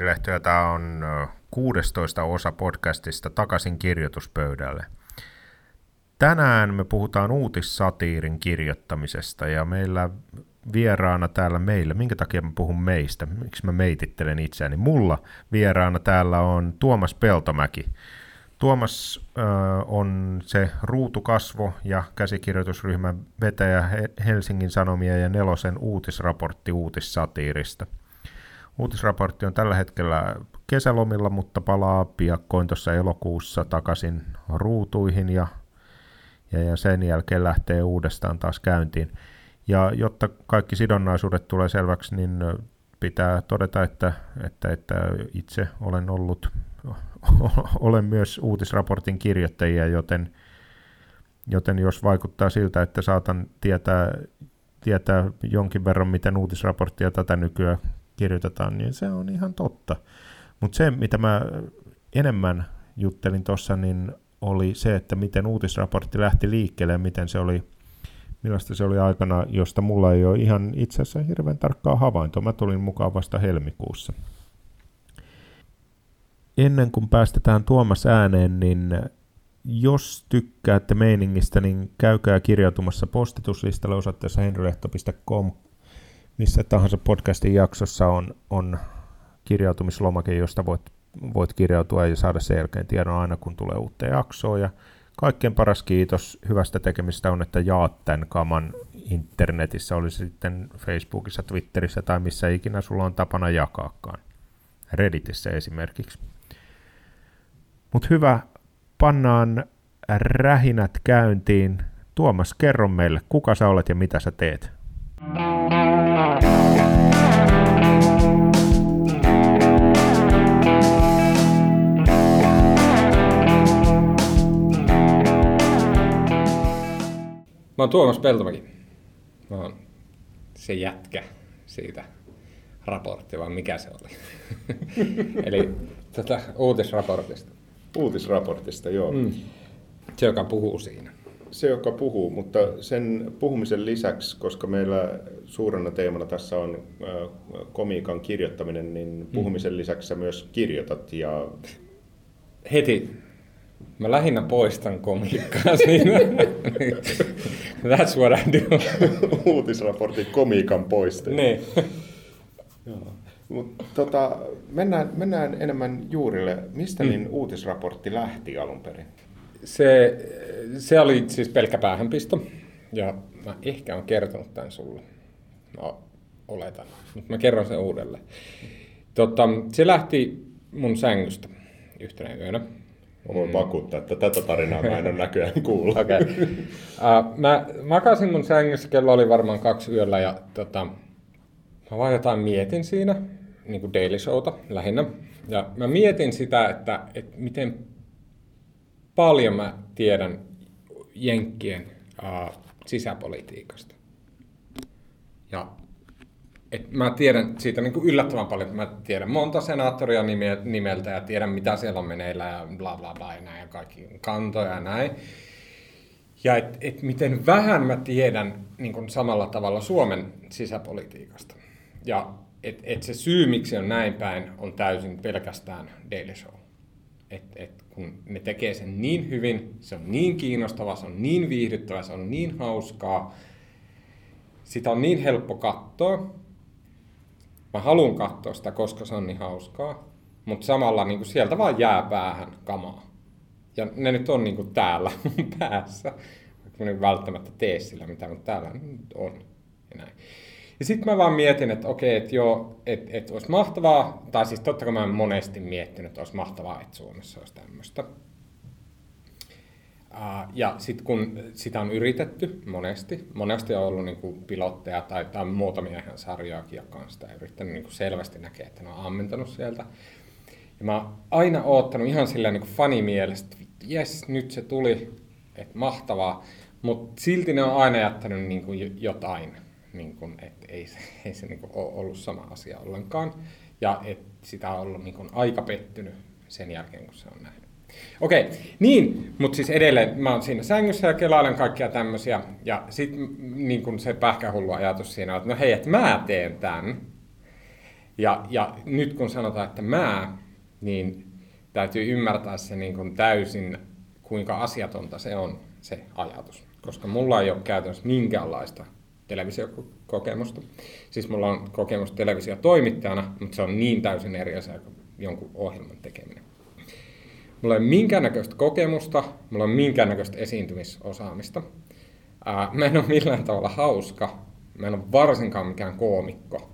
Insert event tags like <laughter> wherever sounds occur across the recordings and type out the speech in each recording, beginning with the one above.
Mä oon Henri Lehto ja tää on 16 osa podcastista Takaisin kirjoituspöydälle. Tänään me puhutaan uutissatiirin kirjoittamisesta ja meillä vieraana täällä meillä, minkä takia mä puhun meistä, miksi mä meitittelen itseäni. Mulla vieraana täällä on Tuomas Peltomäki. Tuomas ö, on se ruutukasvo ja käsikirjoitusryhmän vetäjä Helsingin Sanomia ja Nelosen uutisraportti uutissatiirista – Uutisraportti on tällä hetkellä kesälomilla, mutta palaa piakkoin tuossa elokuussa takaisin ruutuihin ja, ja, ja sen jälkeen lähtee uudestaan taas käyntiin. Ja jotta kaikki sidonnaisuudet tulee selväksi, niin pitää todeta, että, että, että itse olen ollut, <laughs> olen myös uutisraportin kirjoittajia, joten, joten jos vaikuttaa siltä, että saatan tietää, tietää jonkin verran, miten uutisraporttia tätä nykyään kirjoitetaan, niin se on ihan totta. Mutta se, mitä mä enemmän juttelin tuossa, niin oli se, että miten uutisraportti lähti liikkeelle ja miten se oli, millaista se oli aikana, josta mulla ei ole ihan itse asiassa hirveän tarkkaa havaintoa. Mä tulin mukaan vasta helmikuussa. Ennen kuin päästetään Tuomas ääneen, niin jos tykkäätte meiningistä, niin käykää kirjautumassa postituslistalle osoitteessa henrylehto.com missä tahansa podcastin jaksossa on, on kirjautumislomake, josta voit, voit kirjautua ja saada sen jälkeen tiedon aina, kun tulee uutta jaksoa. Ja kaikkein paras kiitos hyvästä tekemistä on, että jaat tämän kaman internetissä, oli sitten Facebookissa, Twitterissä tai missä ikinä sulla on tapana jakaakaan. Redditissä esimerkiksi. Mutta hyvä, pannaan rähinät käyntiin. Tuomas, kerro meille, kuka sä olet ja mitä sä teet? Mä oon Tuomas Peltomäki. Mä oon se jätkä siitä raportti, vai mikä se oli? <laughs> Eli tätä uutisraportista. Uutisraportista, joo. Mm. Se, joka puhuu siinä. Se, joka puhuu, mutta sen puhumisen lisäksi, koska meillä suurena teemana tässä on komiikan kirjoittaminen, niin mm. puhumisen lisäksi sä myös kirjoitat ja... Heti Mä lähinnä poistan komiikkaa siinä. That's what I do. Uutisraportin komiikan poiste. Niin. Mut, tota, mennään, mennään enemmän juurille. Mistä mm. niin uutisraportti lähti alun perin? Se, se oli siis pelkkä päähänpisto. Ja mä ehkä on kertonut tämän sulle. Mä oletan. Mutta mä kerron sen uudelleen. Tota, se lähti mun sängystä yhtenä yönä. Mä voin mm. vakuuttaa, että tätä tarinaa mä en ole näköjään <laughs> kuullut. okay. uh, mä makasin mun sängyssä, kello oli varmaan kaksi yöllä ja tota, mä vaan jotain mietin siinä, niin kuin Daily Showta lähinnä. Ja mä mietin sitä, että, että miten paljon mä tiedän Jenkkien uh, sisäpolitiikasta. Ja et mä tiedän siitä niin kuin yllättävän paljon, että mä tiedän monta senaattoria nimeltä ja tiedän mitä siellä on meneillä ja bla bla bla ja näin ja kaikki kantoja ja näin. Ja et, et miten vähän mä tiedän niin kuin samalla tavalla Suomen sisäpolitiikasta. Ja et, et se syy, miksi on näin päin, on täysin pelkästään Daily Show. Et, et kun ne tekee sen niin hyvin, se on niin kiinnostava, se on niin viihdyttävä, se on niin hauskaa, sitä on niin helppo katsoa, mä haluan katsoa sitä, koska se on niin hauskaa, mutta samalla niin kuin sieltä vaan jää päähän kamaa. Ja ne nyt on niin kuin täällä mun <laughs> päässä, vaikka mä välttämättä tee sillä mitä, mutta täällä nyt on. Ja näin. Ja sitten mä vaan mietin, että okei, että joo, että et olisi mahtavaa, tai siis totta kai mä monesti miettinyt, että olisi mahtavaa, että Suomessa olisi tämmöistä. Ja sitten kun sitä on yritetty monesti, monesti on ollut niinku pilotteja tai, tai muutamia ihan sarjoakin, jotka on sitä yrittänyt niinku selvästi näkeä, että ne on ammentanut sieltä. Ja mä oon aina oottanut ihan silleen niinku fanimielestä, että jes, nyt se tuli, että mahtavaa. Mutta silti ne on aina jättänyt niinku jotain, niinku, että ei se, <laughs> ei se niinku ole ollut sama asia ollenkaan. Ja sitä on ollut niinku aika pettynyt sen jälkeen, kun se on nähnyt. Okei, niin, mutta siis edelleen mä oon siinä sängyssä ja kelailen kaikkia tämmöisiä. Ja sitten niin kun se pähkähullu ajatus siinä on, että no hei, että mä teen tämän. Ja, ja nyt kun sanotaan, että mä, niin täytyy ymmärtää se niin kuin täysin, kuinka asiatonta se on, se ajatus. Koska mulla ei ole käytännössä minkäänlaista televisiokokemusta. Siis mulla on kokemus televisiotoimittajana, mutta se on niin täysin eri asia kuin jonkun ohjelman tekeminen. Mulla ei ole minkäännäköistä kokemusta, mulla ole minkäännäköistä esiintymisosaamista. Ää, mä en ole millään tavalla hauska, mä en ole varsinkaan mikään koomikko.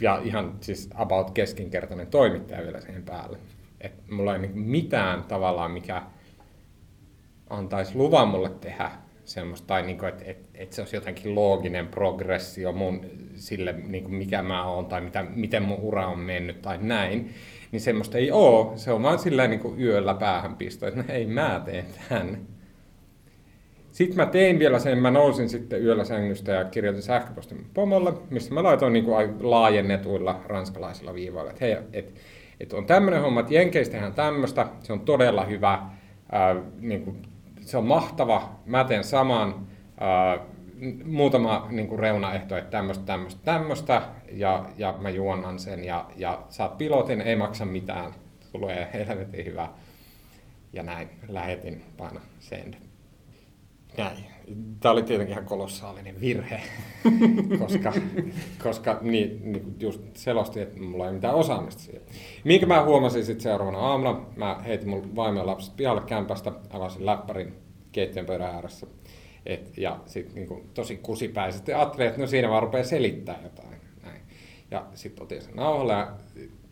Ja ihan siis about keskinkertainen toimittaja vielä siihen päälle. Et mulla ei niinku mitään tavallaan, mikä antaisi luvan mulle tehdä semmoista, tai niinku, että et, et se olisi jotenkin looginen progressio mun sille, niinku mikä mä oon, tai mitä, miten mun ura on mennyt, tai näin, niin semmoista ei oo. Se on vaan silleen niinku yöllä päähän pisto, että no ei mä teen tämän. Sitten mä tein vielä sen, mä nousin sitten yöllä sängystä ja kirjoitin sähköpostin pomolle, missä mä laitoin niin kuin laajennetuilla ranskalaisilla viivoilla, että hei, et, et on tämmöinen homma, että Jenkeistä tehdään tämmöistä, se on todella hyvä, ää, niin kuin, se on mahtava, mä teen saman, ää, muutama niin kuin reunaehto, että tämmöistä, tämmöistä, tämmöistä, ja, ja mä juonnan sen, ja, ja saat pilotin, ei maksa mitään, tulee helvetin hyvä, ja näin, lähetin, paina send. Näin. Tämä oli tietenkin ihan kolossaalinen virhe, <laughs> koska, koska niin, niin just selostin, että mulla ei mitään osaamista siihen. Minkä mä huomasin sitten seuraavana aamuna, mä heitin mun vaimon lapset pihalle kämpästä, avasin läppärin keittiön pöydän ääressä. Et, ja sitten niin tosi kusipäisesti ajattelin, että no siinä vaan rupeaa selittää jotain. Näin. Ja sitten otin sen nauhalle ja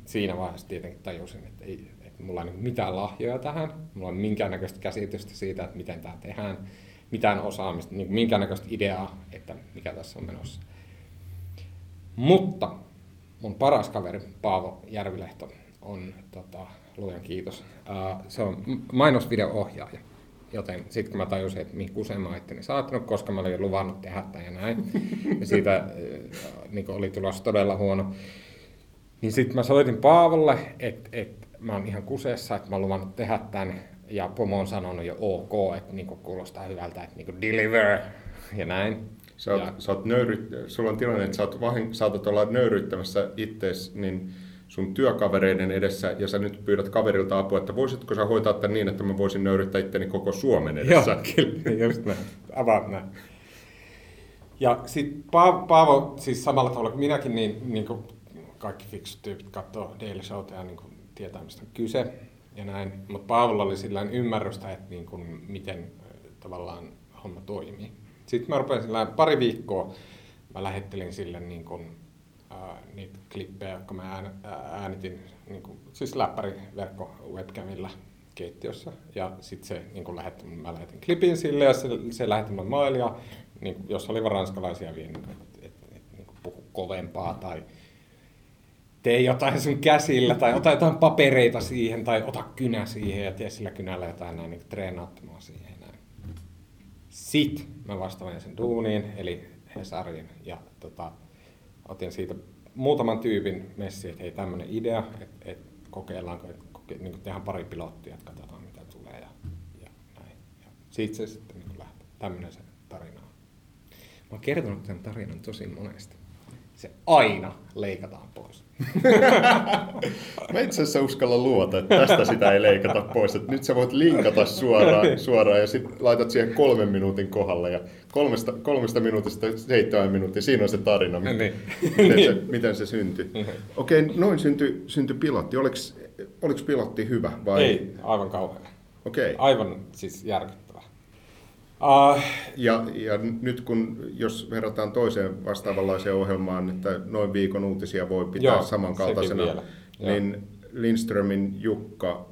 siinä vaiheessa tietenkin tajusin, että ei, että mulla ei mitään lahjoja tähän, mulla ei minkäännäköistä käsitystä siitä, että miten tämä tehdään mitään osaamista, niin minkäännäköistä ideaa, että mikä tässä on menossa. Mutta mun paras kaveri Paavo Järvilehto on, tota, luojan kiitos, uh, se on mainosvideo-ohjaaja. Joten sitten kun mä tajusin, että mihin kuseen mä itteni saattanut, koska mä olin luvannut tehdä tämän ja näin, <laughs> ja siitä niin oli tulossa todella huono, niin sitten mä soitin Paavolle, että et, mä oon ihan kuseessa, että mä oon luvannut tehdä tämän, ja Pomo on sanonut jo ok, että niin kuulostaa hyvältä, että niin deliver ja näin. Sä oot, ja... sä oot nöyryt, sulla on tilanne, että sä oot vahin, saatat olla nöyryttämässä ittees niin sun työkavereiden edessä ja sä nyt pyydät kaverilta apua, että voisitko sä hoitaa tämän niin, että mä voisin nöyryttää itteni koko Suomen edessä? Joo, kyllä, just näin. Avaat näin. Ja sitten pa- Paavo, siis samalla tavalla kuin minäkin, niin, niin kuin kaikki fiksut tyypit katsoo Daily Showta ja niin kuin tietää, mistä on kyse ja näin. Mutta Paavolla oli sillä ymmärrystä, että niin kuin, miten tavallaan homma toimii. Sitten mä rupesin sillä pari viikkoa, mä lähettelin sille niin kuin, ää, niitä klippejä, jotka mä ään, äänitin niin kuin, siis läppäriverkko webcamilla keittiössä. Ja sitten se niin kuin lähetti, mä lähetin klipin sille ja se, se lähetti mulle mailia, niin jos oli ranskalaisia vielä, että et, et, et, niin puhu kovempaa tai tee jotain sun käsillä tai ota jotain papereita siihen tai ota kynä siihen ja tee sillä kynällä jotain näin niin treenauttamaan siihen. Näin. Sitten mä vastaan sen duuniin, eli Hesarin, ja tota, otin siitä muutaman tyypin messi, että hei tämmöinen idea, että et, kokeillaanko, että koke, niin tehdään pari pilottia, että katsotaan mitä tulee ja, ja näin. Ja siitä se sitten niin lähtee. Tämmöinen se tarina on. Mä oon kertonut tämän tarinan tosi monesti. Se aina leikataan pois. <laughs> Mä itse asiassa uskalla luota, että tästä sitä ei leikata pois. Että nyt sä voit linkata suoraan, <laughs> suoraan ja sitten laitat siihen kolmen minuutin kohdalle ja kolmesta, kolmesta minuutista seitsemän minuuttia, siinä on se tarina, <laughs> niin. miten, se, miten se syntyi. Mm-hmm. Okei, okay, noin syntyi, syntyi pilotti. Oliko, oliko pilotti hyvä vai? Ei, aivan kauhean. Okei. Okay. Aivan siis järkyttävä. Uh, ja, ja nyt kun, jos verrataan toiseen vastaavanlaiseen ohjelmaan, että noin viikon uutisia voi pitää joo, samankaltaisena, niin Lindströmin Jukka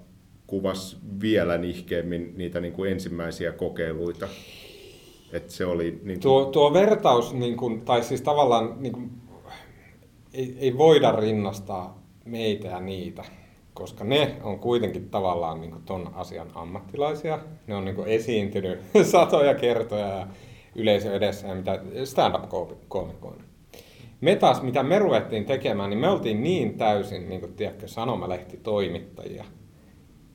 kuvasi vielä nihkeämmin niitä niin kuin ensimmäisiä kokeiluita. että se oli niin kuin... tuo, tuo vertaus, niin kuin, tai siis tavallaan niin kuin, ei, ei voida rinnastaa meitä ja niitä koska ne on kuitenkin tavallaan niin kuin ton asian ammattilaisia. Ne on niin kuin esiintynyt <laughs> satoja kertoja ja yleisö edessä ja mitä stand-up-koomikoina. Me taas, mitä me ruvettiin tekemään, niin me oltiin niin täysin, niin kuin tiedätkö, sanomalehti-toimittajia,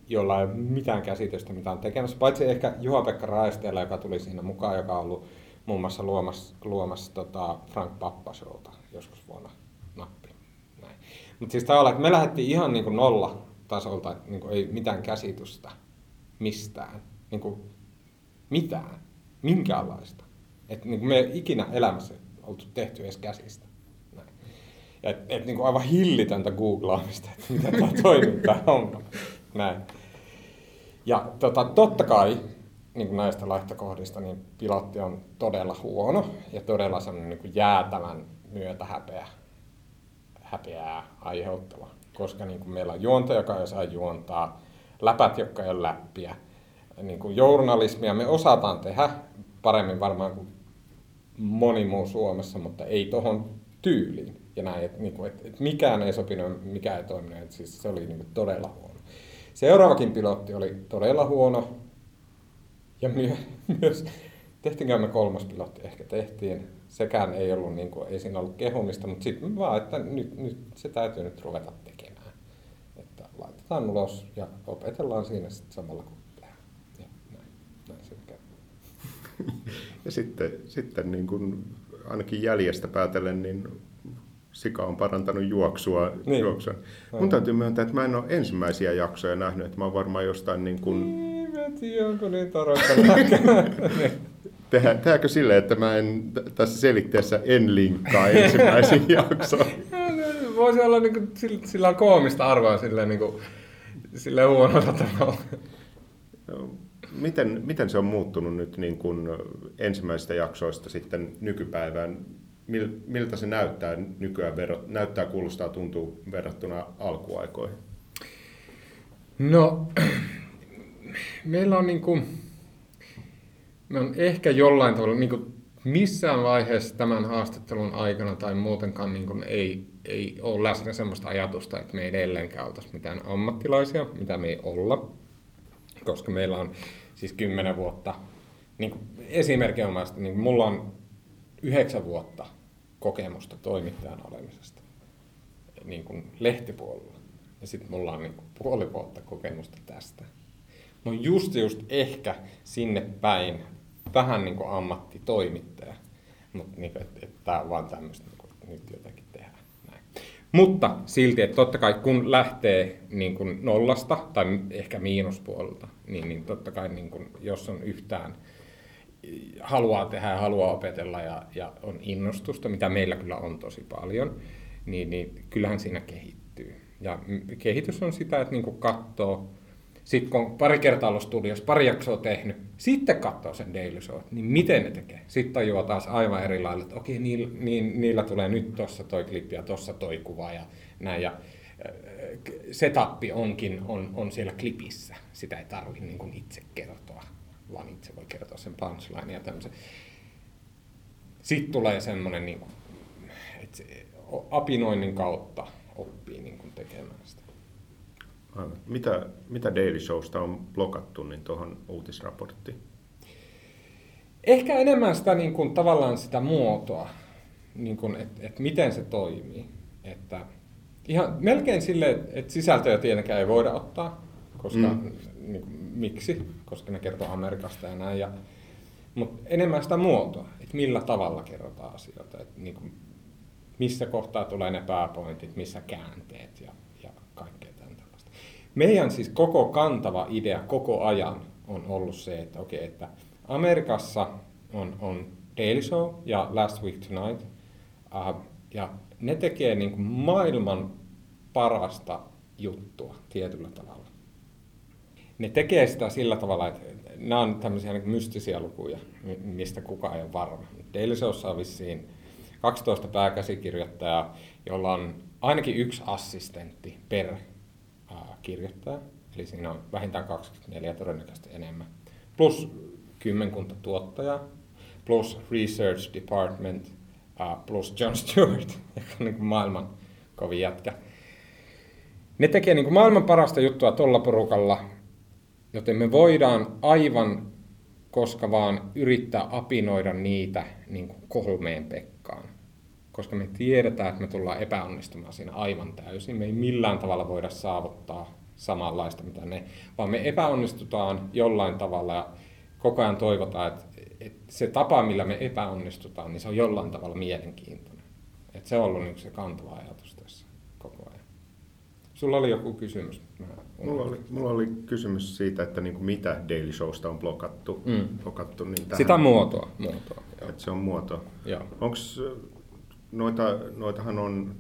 jolla ei ole mitään käsitystä, mitä on tekemässä. Paitsi ehkä Juha-Pekka Raisteella, joka tuli siinä mukaan, joka on ollut muun muassa luomassa, luomassa tota Frank Pappashowta joskus vuonna. Mutta siis tavallaan, että me lähdettiin ihan niin kuin nolla tasolta, niin kuin ei mitään käsitystä mistään. Niin kuin mitään. Minkäänlaista. Että niin kuin me ei ikinä elämässä oltu tehty edes käsistä. Näin. Ja et, et niin kuin aivan hillitöntä googlaamista, että miten tämä <laughs> toimii tämä homma. Näin. Ja tota, totta kai niin kuin näistä lähtökohdista, niin pilotti on todella huono ja todella semmoinen niin kuin jäätävän myötä häpeä, häpeää aiheuttava. Koska niin kuin meillä on juonta, joka ei saa juontaa, läpät, jotka ei ole läppiä, niin kuin journalismia me osataan tehdä paremmin varmaan kuin moni muu Suomessa, mutta ei tuohon tyyliin. Ja näin, että, niin kuin, että, että mikään ei sopinut, mikä ei toiminut, että siis se oli niin kuin todella huono. Seuraavakin pilotti oli todella huono, ja my- <laughs> myös, tehtiinkö me kolmas pilotti? Ehkä tehtiin. Sekään ei ollut, niin kuin, ei siinä ollut kehumista, mutta sitten vaan, että nyt, nyt se täytyy nyt ruveta tekemään. Että laitetaan ulos ja opetellaan siinä sitten samalla kun tehdään. Ja näin, näin se käy. <laughs> Ja sitten, sitten niin kuin ainakin jäljestä päätellen, niin Sika on parantanut juoksua. Niin. juoksua. Mun täytyy myöntää, että mä en ole ensimmäisiä jaksoja nähnyt, että mä oon varmaan jostain niin kuin... Niin, mä tiedän, onko niin <laughs> tarokka Tehdä, tehdäänkö silleen, että mä en tässä selitteessä en linkkaa ensimmäisiin <laughs> jaksoihin? Voisi olla niin kuin, sillä, sillä on koomista arvoa silleen, niin kuin, silleen huonolla tavalla. Miten, miten se on muuttunut nyt niin kuin ensimmäisistä jaksoista sitten nykypäivään? Mil, miltä se näyttää nykyään, vero, näyttää, kuulostaa, tuntuu verrattuna alkuaikoihin? No, meillä on niin kuin, on ehkä jollain tavalla, niin kuin missään vaiheessa tämän haastattelun aikana tai muutenkaan niin kuin ei, ei ole läsnä sellaista ajatusta, että me ei edelleenkään oltaisi mitään ammattilaisia, mitä me ei olla, koska meillä on siis kymmenen vuotta, niin kuin esimerkinomaisesti, niin mulla on yhdeksän vuotta kokemusta toimittajan olemisesta niin kuin lehtipuolella. Ja sitten mulla on niin kuin puoli vuotta kokemusta tästä. No just just ehkä sinne päin vähän niin kuin ammattitoimittaja. Mutta niin että et, tämä on vaan tämmöistä, niin kuin, nyt jotakin tehdään. Näin. Mutta silti, että totta kai kun lähtee niin kuin nollasta tai ehkä miinuspuolelta, niin, niin totta kai niin kuin, jos on yhtään haluaa tehdä ja haluaa opetella ja, ja on innostusta, mitä meillä kyllä on tosi paljon, niin, niin kyllähän siinä kehittyy. Ja kehitys on sitä, että niin katsoo sitten kun pari kertaa ollut studiossa, pari jaksoa tehnyt, sitten katsoo sen Daily Show, niin miten ne tekee. Sitten tajuaa taas aivan eri lailla, että okei, niillä, niillä tulee nyt tuossa toi klippi ja tuossa toi kuva ja näin. Ja äh, setappi onkin on, on siellä klipissä. Sitä ei tarvitse niin itse kertoa, vaan itse voi kertoa sen punchline ja tämmöisen. Sitten tulee semmoinen, niin kuin, että apinoinnin kautta oppii niin kuin tekemään sitä. Mitä, mitä Daily Showsta on blokattu niin tuohon uutisraporttiin? Ehkä enemmän sitä niin kuin, tavallaan sitä muotoa, niin kuin, että, että miten se toimii. Että ihan melkein sille, että sisältöjä tietenkään ei voida ottaa, koska mm. niin kuin, miksi, koska ne kertoo Amerikasta ja näin. Ja, mutta enemmän sitä muotoa, että millä tavalla kerrotaan asioita, että niin kuin, missä kohtaa tulee ne pääpointit, missä käänteet ja, meidän siis koko kantava idea koko ajan on ollut se, että okei, okay, että Amerikassa on, on Daily Show ja Last Week Tonight, uh, ja ne tekee niin kuin maailman parasta juttua tietyllä tavalla. Ne tekee sitä sillä tavalla, että nämä on tämmöisiä niin mystisiä lukuja, mistä kukaan ei ole varma. Daily Showssa on vissiin 12 pääkäsikirjoittajaa, jolla on ainakin yksi assistentti per kirjoittaja, eli siinä on vähintään 24 todennäköisesti enemmän, plus kymmenkunta tuottajaa, plus research department, uh, plus John Stewart, <laughs> joka on niin maailman kovin jätkä. Ne tekee niin maailman parasta juttua tuolla porukalla, joten me voidaan aivan koska vaan yrittää apinoida niitä niin kuin kolmeen pekkaan. Koska me tiedetään, että me tullaan epäonnistumaan siinä aivan täysin. Me ei millään tavalla voida saavuttaa samanlaista mitä ne, vaan me epäonnistutaan jollain tavalla ja koko ajan toivotaan, että, että se tapa, millä me epäonnistutaan, niin se on jollain tavalla mielenkiintoinen. Että se on ollut niin se kantava ajatus tässä. Sulla oli joku kysymys. Mulla oli, mulla oli kysymys siitä, että niin kuin mitä Daily Showsta on blokattu. Mm. blokattu niin tähän, Sitä muotoa. muotoa Että se on muoto. Onko noita, noitahan on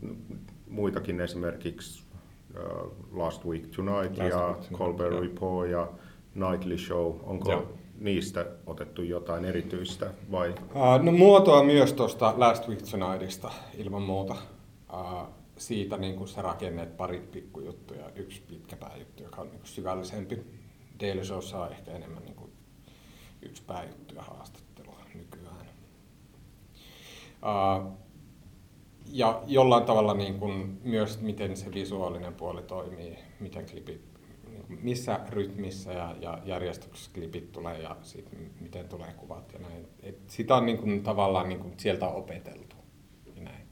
muitakin esimerkiksi uh, Last Week Tonight Last ja week Colbert ja. Report ja Nightly Show. Onko Joo. niistä otettu jotain erityistä vai? Uh, no muotoa myös tuosta Last Week Tonightista ilman muuta. Uh, siitä niin kuin sä rakenneet pari pikkujuttuja, yksi pitkä pääjuttu, joka on niin kuin syvällisempi. Daily Showssa on ehkä enemmän niin kuin yksi pääjuttu ja haastattelua nykyään. Uh, ja jollain tavalla niin kuin myös, miten se visuaalinen puoli toimii, miten klipit, niin kuin missä rytmissä ja, ja järjestyksessä klipit tulee ja sit, miten tulee kuvat ja näin. Et sitä on niin kuin, tavallaan niin kuin sieltä opeteltu. Ja näin.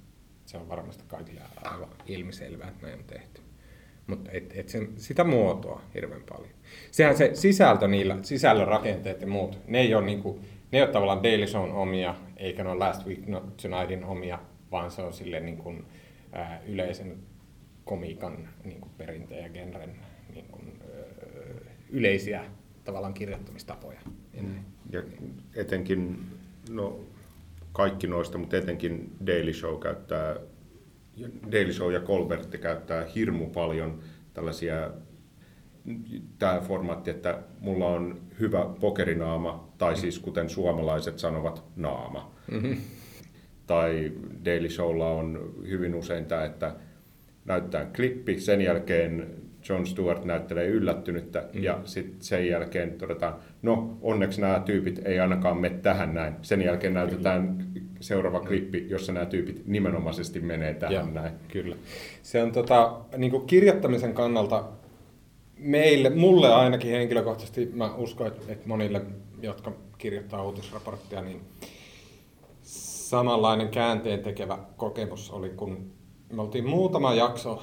Se on varmasti kaikille aivan ilmiselvää, että näin on tehty. Mutta et, et sen, sitä muotoa hirveän paljon. Sehän se sisältö niillä, sisällön rakenteet ja muut, ne ei ole, niinku, ne ei ole tavallaan Daily Zone omia, eikä ne ole Last Week Not Tonightin omia, vaan se on sille niin kuin, ää, yleisen komiikan niin kuin perinteen ja genren niin kuin, ö, yleisiä tavallaan kirjoittamistapoja. Mm. Ja etenkin, no kaikki noista, mutta etenkin Daily Show käyttää, Daily Show ja Colbert käyttää hirmu paljon tällaisia tämä formaatti, että mulla on hyvä pokerinaama, tai siis kuten suomalaiset sanovat, naama. Mm-hmm tai Daily Showlla on hyvin usein tämä, että näyttää klippi, sen jälkeen John Stewart näyttelee yllättynyttä mm. ja sitten sen jälkeen todetaan, no onneksi nämä tyypit ei ainakaan mene tähän näin. Sen jälkeen näytetään kyllä. seuraava klippi, jossa nämä tyypit nimenomaisesti menee tähän ja, näin. Kyllä. Se on tota, niin kuin kirjoittamisen kannalta meille, mulle ainakin henkilökohtaisesti, mä uskon, että, että monille, jotka kirjoittaa uutisraporttia, niin samanlainen käänteen tekevä kokemus oli, kun me oltiin muutama jakso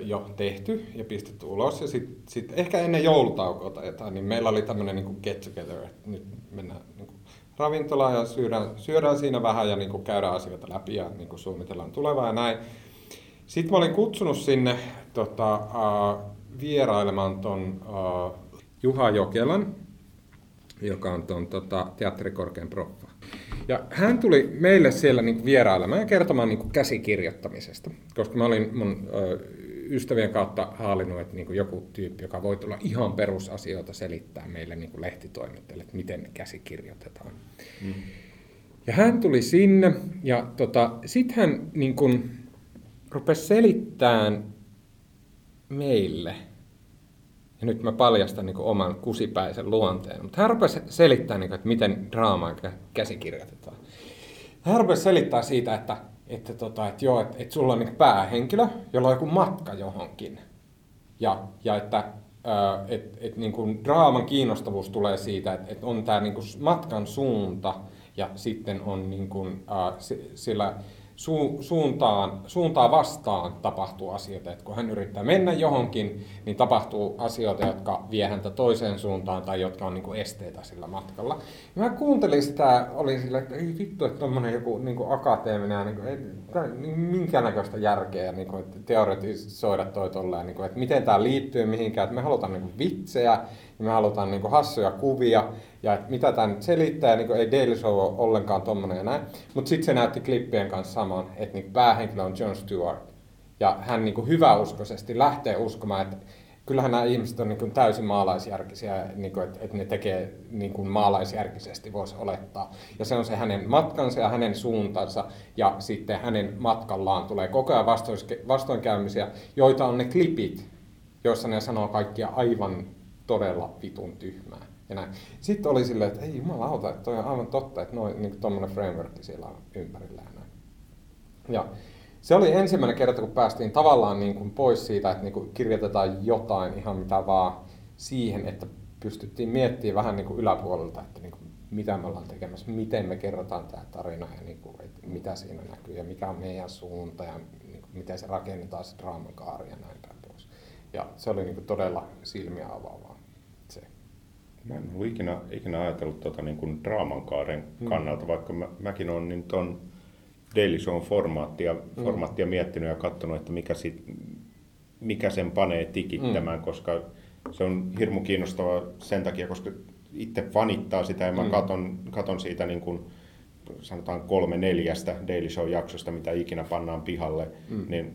jo tehty ja pistetty ulos. Ja sitten sit ehkä ennen joulutaukoa tai jotain, niin meillä oli tämmöinen niin get together, että nyt mennään niin kuin ravintolaan ja syödään, syödään siinä vähän ja niin käydään asioita läpi ja niin suunnitellaan tulevaa ja näin. Sitten mä olin kutsunut sinne tota, uh, vierailemaan ton uh, Juha Jokelan, joka on ton tota, teatterikorkean proffa. Ja hän tuli meille siellä niin vierailemaan ja kertomaan niin käsikirjoittamisesta, koska mä olin mun ö, ystävien kautta haalinnut, että niin joku tyyppi, joka voi tulla ihan perusasioita selittää meille niin lehtitoimittajille, että miten käsikirjoitetaan. Mm. Ja hän tuli sinne ja tota, sitten hän niin kuin, rupesi selittämään meille – ja nyt mä paljastan niin oman kusipäisen luonteen. Mutta hän rupesi selittää, niin kuin, että miten draamaa käsikirjoitetaan. Hän rupesi selittää siitä, että, että, tota, että, joo, että, että sulla on niin päähenkilö, jolla on joku matka johonkin. Ja, ja että et, et, niin kuin draaman kiinnostavuus tulee siitä, että, että on tämä niin matkan suunta ja sitten on niin kuin, äh, sillä su, suuntaan, suuntaan vastaan tapahtuu asioita. että kun hän yrittää mennä johonkin, niin tapahtuu asioita, jotka vie häntä toiseen suuntaan tai jotka on niin kuin esteitä sillä matkalla. Ja mä kuuntelin sitä, oli sillä, että ei vittu, että tommonen joku niin kuin akateeminen, niin kuin, ei, niin minkään näköistä järkeä niin kuin, että teoretisoida toi tolleen, niin kuin, että miten tämä liittyy mihinkään, että me halutaan niin kuin, vitsejä, ja me halutaan niin hassuja kuvia, ja että mitä tämä nyt selittää, niin kuin, ei Daily Show ole ollenkaan tommonen ja näin. Mutta sitten se näytti klippien kanssa saman, että niin päähenkilö on John Stewart. Ja hän niin kuin, hyväuskoisesti lähtee uskomaan, että kyllähän nämä ihmiset on niin kuin, täysin maalaisjärkisiä, niin kuin, että, että ne tekee niin kuin, maalaisjärkisesti, voisi olettaa. Ja se on se hänen matkansa ja hänen suuntansa, ja sitten hänen matkallaan tulee koko ajan vastoinkäymisiä, joita on ne klipit, joissa ne sanoo kaikkia aivan todella vitun tyhmää. Ja näin. Sitten oli silleen, että ei jumalauta, että toi on aivan totta, että noin niin tuommoinen framework siellä on ympärillä. Ja, näin. ja se oli ensimmäinen kerta, kun päästiin tavallaan niin kuin pois siitä, että niin kuin kirjoitetaan jotain ihan mitä vaan siihen, että pystyttiin miettimään vähän niin kuin yläpuolelta, että niin kuin mitä me ollaan tekemässä, miten me kerrotaan tämä tarina ja niin kuin, että mitä siinä näkyy ja mikä on meidän suunta ja niin kuin, miten se rakennetaan se draaman kaari ja näin päin pois. Ja se oli niin kuin todella silmiä avaavaa. Mä en ollut ikinä, ikinä ajatellut tota niin kuin draaman kaaren mm. kannalta, vaikka mä, mäkin olen niin ton Daily Show formaattia, mm. formaattia miettinyt ja katsonut, että mikä, sit, mikä sen panee tikittämään, mm. koska se on hirmu kiinnostavaa sen takia, koska itse vanittaa sitä ja mä mm. katon, katon siitä niin kuin, sanotaan kolme neljästä Daily Show-jaksosta, mitä ikinä pannaan pihalle, mm. niin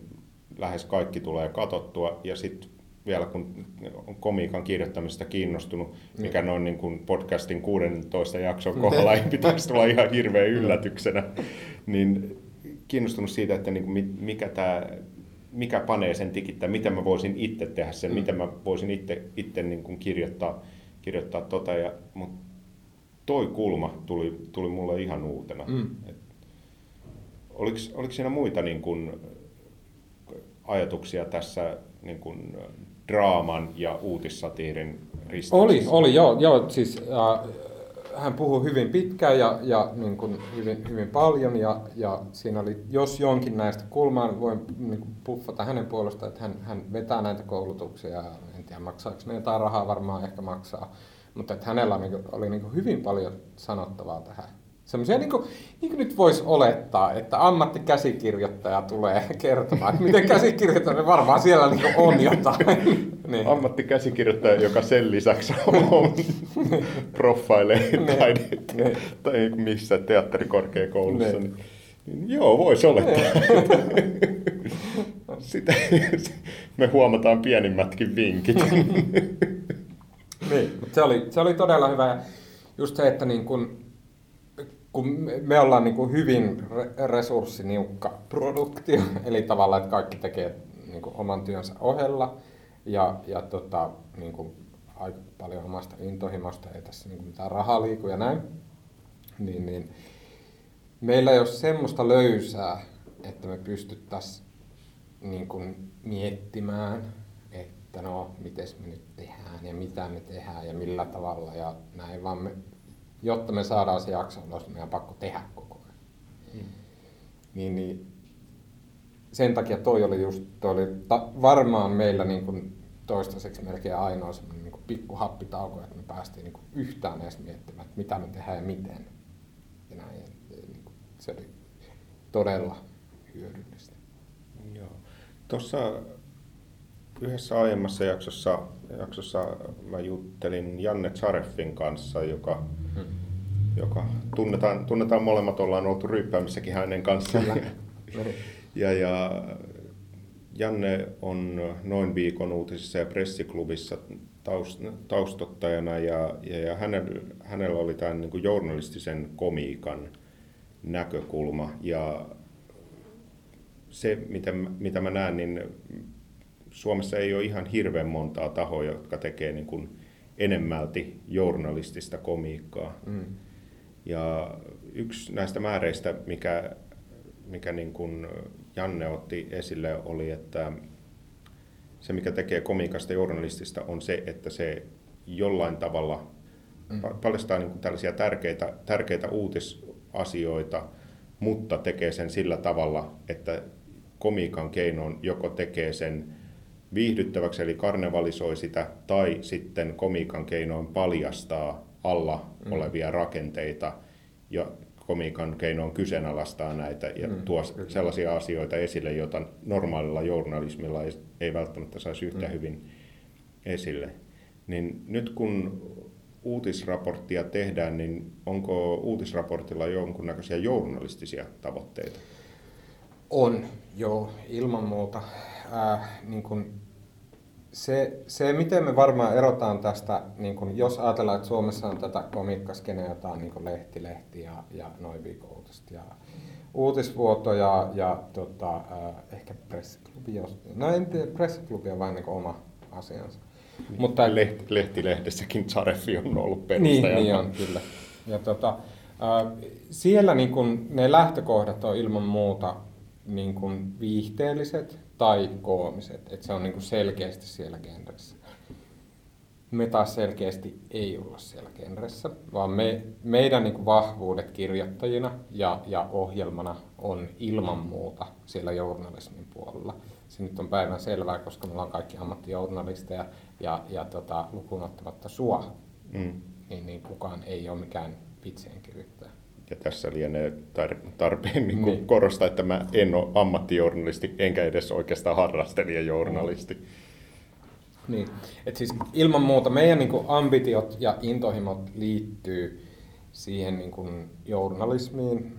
lähes kaikki tulee katottua ja sitten vielä kun on komiikan kirjoittamista kiinnostunut, mm. mikä noin niin kuin podcastin 16 jakson kohdalla ei pitäisi tulla ihan hirveän yllätyksenä, niin kiinnostunut siitä, että niin kuin mikä, tämä, mikä panee sen tikittää, miten mä voisin itse tehdä sen, mm. miten mä voisin itse, itse niin kuin kirjoittaa, kirjoittaa tota. Ja, mutta toi kulma tuli, tuli mulle ihan uutena. Mm. Et, oliko, oliko siinä muita niin kuin, ajatuksia tässä niin kuin, draaman ja uutissatiirin risteyksessä? Oli, oli joo, joo siis äh, hän puhui hyvin pitkään ja, ja niin kuin hyvin, hyvin paljon ja, ja siinä oli, jos jonkin näistä kulmaan, voin niin kuin puffata hänen puolestaan, että hän, hän vetää näitä koulutuksia, en tiedä maksaako ne jotain rahaa, varmaan ehkä maksaa, mutta että hänellä oli, oli niin kuin hyvin paljon sanottavaa tähän Semmoisia niin kuin, niin kuin nyt voisi olettaa, että ammattikäsikirjoittaja tulee kertomaan, että miten käsikirjoittaja, varmaan siellä niin kuin on jotain. <laughs> niin. Ammattikäsikirjoittaja, joka sen lisäksi on profilee niin. taidetta niin. tai missä teatterikorkeakoulussa. Niin. Niin, joo, voisi olettaa. <laughs> Sitä, me huomataan pienimmätkin vinkit. niin, mutta se oli, se oli todella hyvä. Ja just se, että niin kun, kun me ollaan niin kuin hyvin resurssiniukka produktio, <laughs> eli tavallaan, että kaikki tekee niin kuin oman työnsä ohella ja, ja tota, niin kuin aika paljon omasta intohimosta, ei tässä niin kuin mitään rahaa liiku ja näin, niin, niin meillä ei ole semmoista löysää, että me pystyttäisiin niin kuin miettimään, että no, miten me nyt tehdään ja mitä me tehdään ja millä tavalla ja näin, vaan me jotta me saadaan se jakso ulos, meidän on pakko tehdä koko ajan. Hmm. Niin, niin, sen takia toi oli just, toi oli ta, varmaan meillä niin kuin toistaiseksi melkein ainoa semmoinen niin pikku happitauko, että me päästiin niin kuin yhtään edes miettimään, että mitä me tehdään ja miten. Ja näin, ja, niin kuin, se oli todella hyödyllistä. Joo. Tuossa yhdessä aiemmassa jaksossa, jaksossa mä juttelin Janne Zareffin kanssa, joka hmm. joka tunnetaan, tunnetaan molemmat, ollaan oltu ryyppäämissäkin hänen kanssaan. <laughs> ja, ja Janne on noin viikon uutisissa ja pressiklubissa taust, taustottajana ja, ja, ja hänellä, hänellä oli tämän niin kuin journalistisen komiikan näkökulma ja se, mitä, mitä mä näen, niin Suomessa ei ole ihan hirveän montaa tahoa, jotka tekee niin kuin enemmälti journalistista komiikkaa. Mm. Ja yksi näistä määreistä, mikä, mikä niin kuin Janne otti esille, oli, että se, mikä tekee komiikasta journalistista, on se, että se jollain tavalla mm. paljastaa niin kuin tällaisia tärkeitä, tärkeitä uutisasioita, mutta tekee sen sillä tavalla, että komiikan keinoin joko tekee sen viihdyttäväksi, eli karnevalisoi sitä, tai sitten komiikan keinoin paljastaa alla mm. olevia rakenteita ja komiikan keinoin kyseenalaistaa näitä ja mm, tuo kyllä. sellaisia asioita esille, joita normaalilla journalismilla ei, ei välttämättä saisi yhtä mm. hyvin esille. Niin nyt kun uutisraporttia tehdään, niin onko uutisraportilla jonkunnäköisiä journalistisia tavoitteita? On, joo, ilman muuta. Äh, niin kun se, se, miten me varmaan erotaan tästä, niin kun, jos ajatellaan, että Suomessa on tätä komiikkaskeneä, jota on niin lehti, lehti ja, ja noin viikouutiset ja uutisvuoto ja, ja tota, äh, ehkä pressiklubi, jos, no en tiedä, pressiklubi on vain niin oma asiansa. Niin, Mutta, Lehti, lehtilehdessäkin Zarefi on ollut perustaja. Niin, niin on, kyllä. Ja tota, äh, siellä niin kun, ne lähtökohdat on ilman muuta niin kun viihteelliset, tai koomiset, että se on niin kuin selkeästi siellä genressä. Me taas selkeästi ei olla siellä genressä, vaan me, meidän niin kuin vahvuudet kirjoittajina ja, ja ohjelmana on ilman muuta siellä journalismin puolella. Se nyt on päivän selvää, koska me ollaan kaikki ammattijournalisteja ja, ja tota, lukuun ottamatta sua, mm. niin, niin kukaan ei ole mikään vitsien. Ja tässä lienee tarpeen niin kuin niin. korostaa, että mä en ole ammattijournalisti, enkä edes oikeastaan harrastelijajournalisti. Niin, että siis ilman muuta meidän niin kuin ambitiot ja intohimot liittyy siihen niin kuin journalismiin,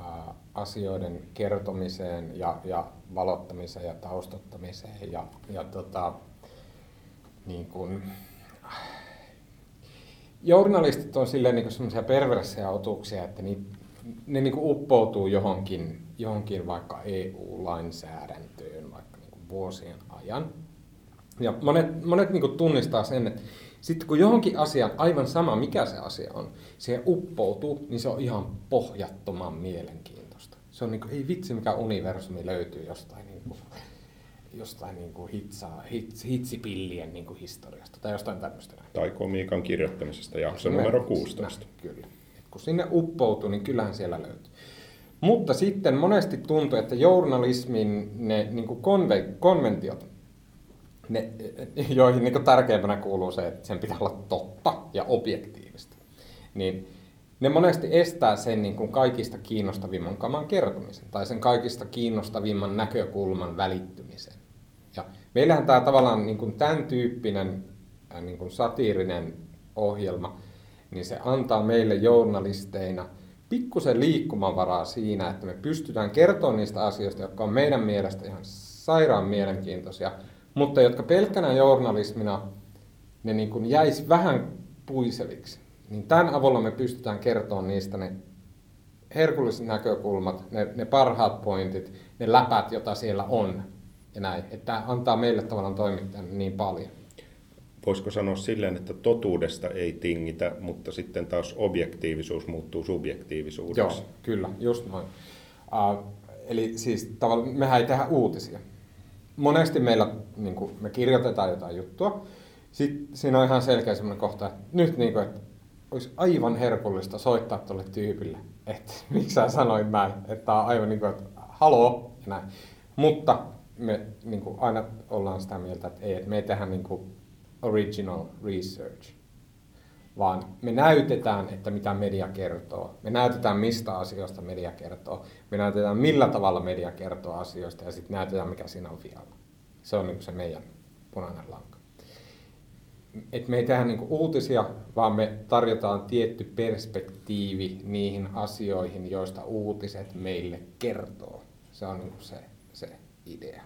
ää, asioiden kertomiseen ja, ja valottamiseen ja taustottamiseen ja, ja tota, niin kuin, journalistit on silleen niin semmoisia perversejä otuksia, että ni, ne niin kuin uppoutuu johonkin, johonkin vaikka EU-lainsäädäntöön vaikka niin kuin vuosien ajan. Ja monet, monet niin kuin tunnistaa sen, että sitten kun johonkin asiaan, aivan sama mikä se asia on, se uppoutuu, niin se on ihan pohjattoman mielenkiintoista. Se on niin kuin, ei vitsi mikä universumi löytyy jostain niin kuin, jostain niin kuin hitsaa, hits, hitsipillien niin kuin historiasta tai jostain tämmöistä. Tai komiikan kirjoittamisesta, jakso numero 16. Näin, kyllä. Et kun sinne uppoutuu, niin kyllähän siellä löytyy. Mutta sitten monesti tuntuu, että journalismin ne niin kuin konve, konventiot, ne, joihin niin kuin tärkeimpänä kuuluu se, että sen pitää olla totta ja objektiivista, niin ne monesti estää sen niin kuin kaikista kiinnostavimman kaman kertomisen tai sen kaikista kiinnostavimman näkökulman välittymisen. Meillähän tämä tavallaan niin kuin tämän tyyppinen niin kuin satiirinen ohjelma, niin se antaa meille journalisteina pikkusen liikkumavaraa siinä, että me pystytään kertomaan niistä asioista, jotka on meidän mielestä ihan sairaan mielenkiintoisia, mutta jotka pelkkänä journalismina ne niin kuin jäisi vähän puiseviksi. Niin tämän avulla me pystytään kertomaan niistä ne herkulliset näkökulmat, ne, ne parhaat pointit, ne läpät, joita siellä on ja näin. Että antaa meille tavallaan toimittajan niin paljon. Voisiko sanoa silleen, että totuudesta ei tingitä, mutta sitten taas objektiivisuus muuttuu subjektiivisuudeksi? Joo, kyllä, just noin. Uh, eli siis tavallaan mehän ei tehdä uutisia. Monesti meillä, niin kuin, me kirjoitetaan jotain juttua, sitten siinä on ihan selkeä semmoinen kohta, että nyt niin kuin, että olisi aivan herkullista soittaa tuolle tyypille, että <laughs> miksi sä sanoit näin, että on aivan niin kuin, että haloo ja näin. Mutta me niin kuin aina ollaan sitä mieltä, että ei, että me ei tehdä niin kuin original research, vaan me näytetään, että mitä media kertoo. Me näytetään, mistä asioista media kertoo. Me näytetään, millä tavalla media kertoo asioista ja sitten näytetään, mikä siinä on vialla. Se on niin se meidän punainen lanka. Et me ei tehdä niin uutisia, vaan me tarjotaan tietty perspektiivi niihin asioihin, joista uutiset meille kertoo. Se on niin se idea.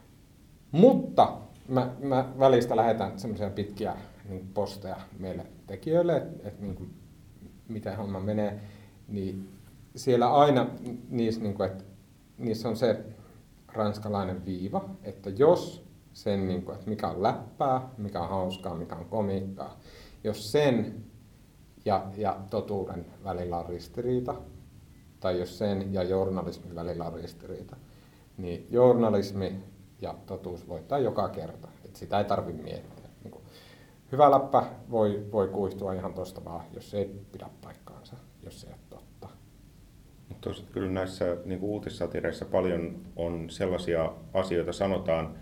Mutta mä, mä välistä lähetän semmoisia pitkiä niin posteja meille tekijöille, että et, niin miten homma menee, niin siellä aina niissä, niin kuin, että niissä on se ranskalainen viiva, että jos sen, niin kuin, että mikä on läppää, mikä on hauskaa, mikä on komiikkaa, jos sen ja, ja totuuden välillä on ristiriita, tai jos sen ja journalismin välillä on ristiriita, niin journalismi ja totuus voittaa joka kerta. Et sitä ei tarvitse miettiä. Niin kuin, hyvä läppä voi, voi kuihtua ihan tuosta vaan, jos ei pidä paikkaansa, jos se ei ole totta. Mutta kyllä näissä niin uutissatireissa paljon on sellaisia asioita, sanotaan,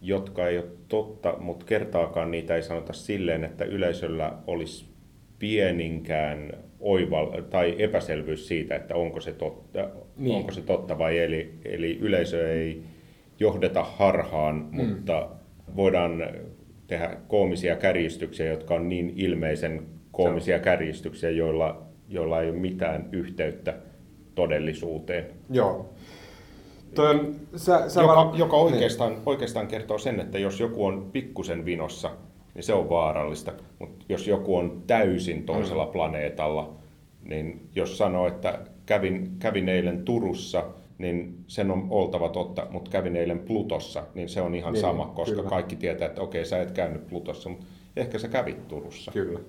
jotka ei ole totta, mutta kertaakaan niitä ei sanota silleen, että yleisöllä olisi pieninkään oival, tai epäselvyys siitä, että onko se totta, niin. onko se totta vai ei. Eli, eli yleisö ei johdeta harhaan, mm. mutta voidaan tehdä koomisia kärjistyksiä, jotka on niin ilmeisen koomisia kärjistyksiä, joilla, joilla ei ole mitään yhteyttä todellisuuteen. Joo. on, sä, sä joka, var... joka oikeastaan, niin. oikeastaan kertoo sen, että jos joku on pikkusen vinossa, niin se on vaarallista. Mutta jos joku on täysin toisella mm. planeetalla, niin jos sanoo, että kävin, kävin eilen Turussa, niin sen on oltava totta, mutta kävin eilen Plutossa, niin se on ihan niin, sama, koska kyllä. kaikki tietää, että okei, sä et käynyt Plutossa, mutta ehkä sä kävit Turussa. Kyllä.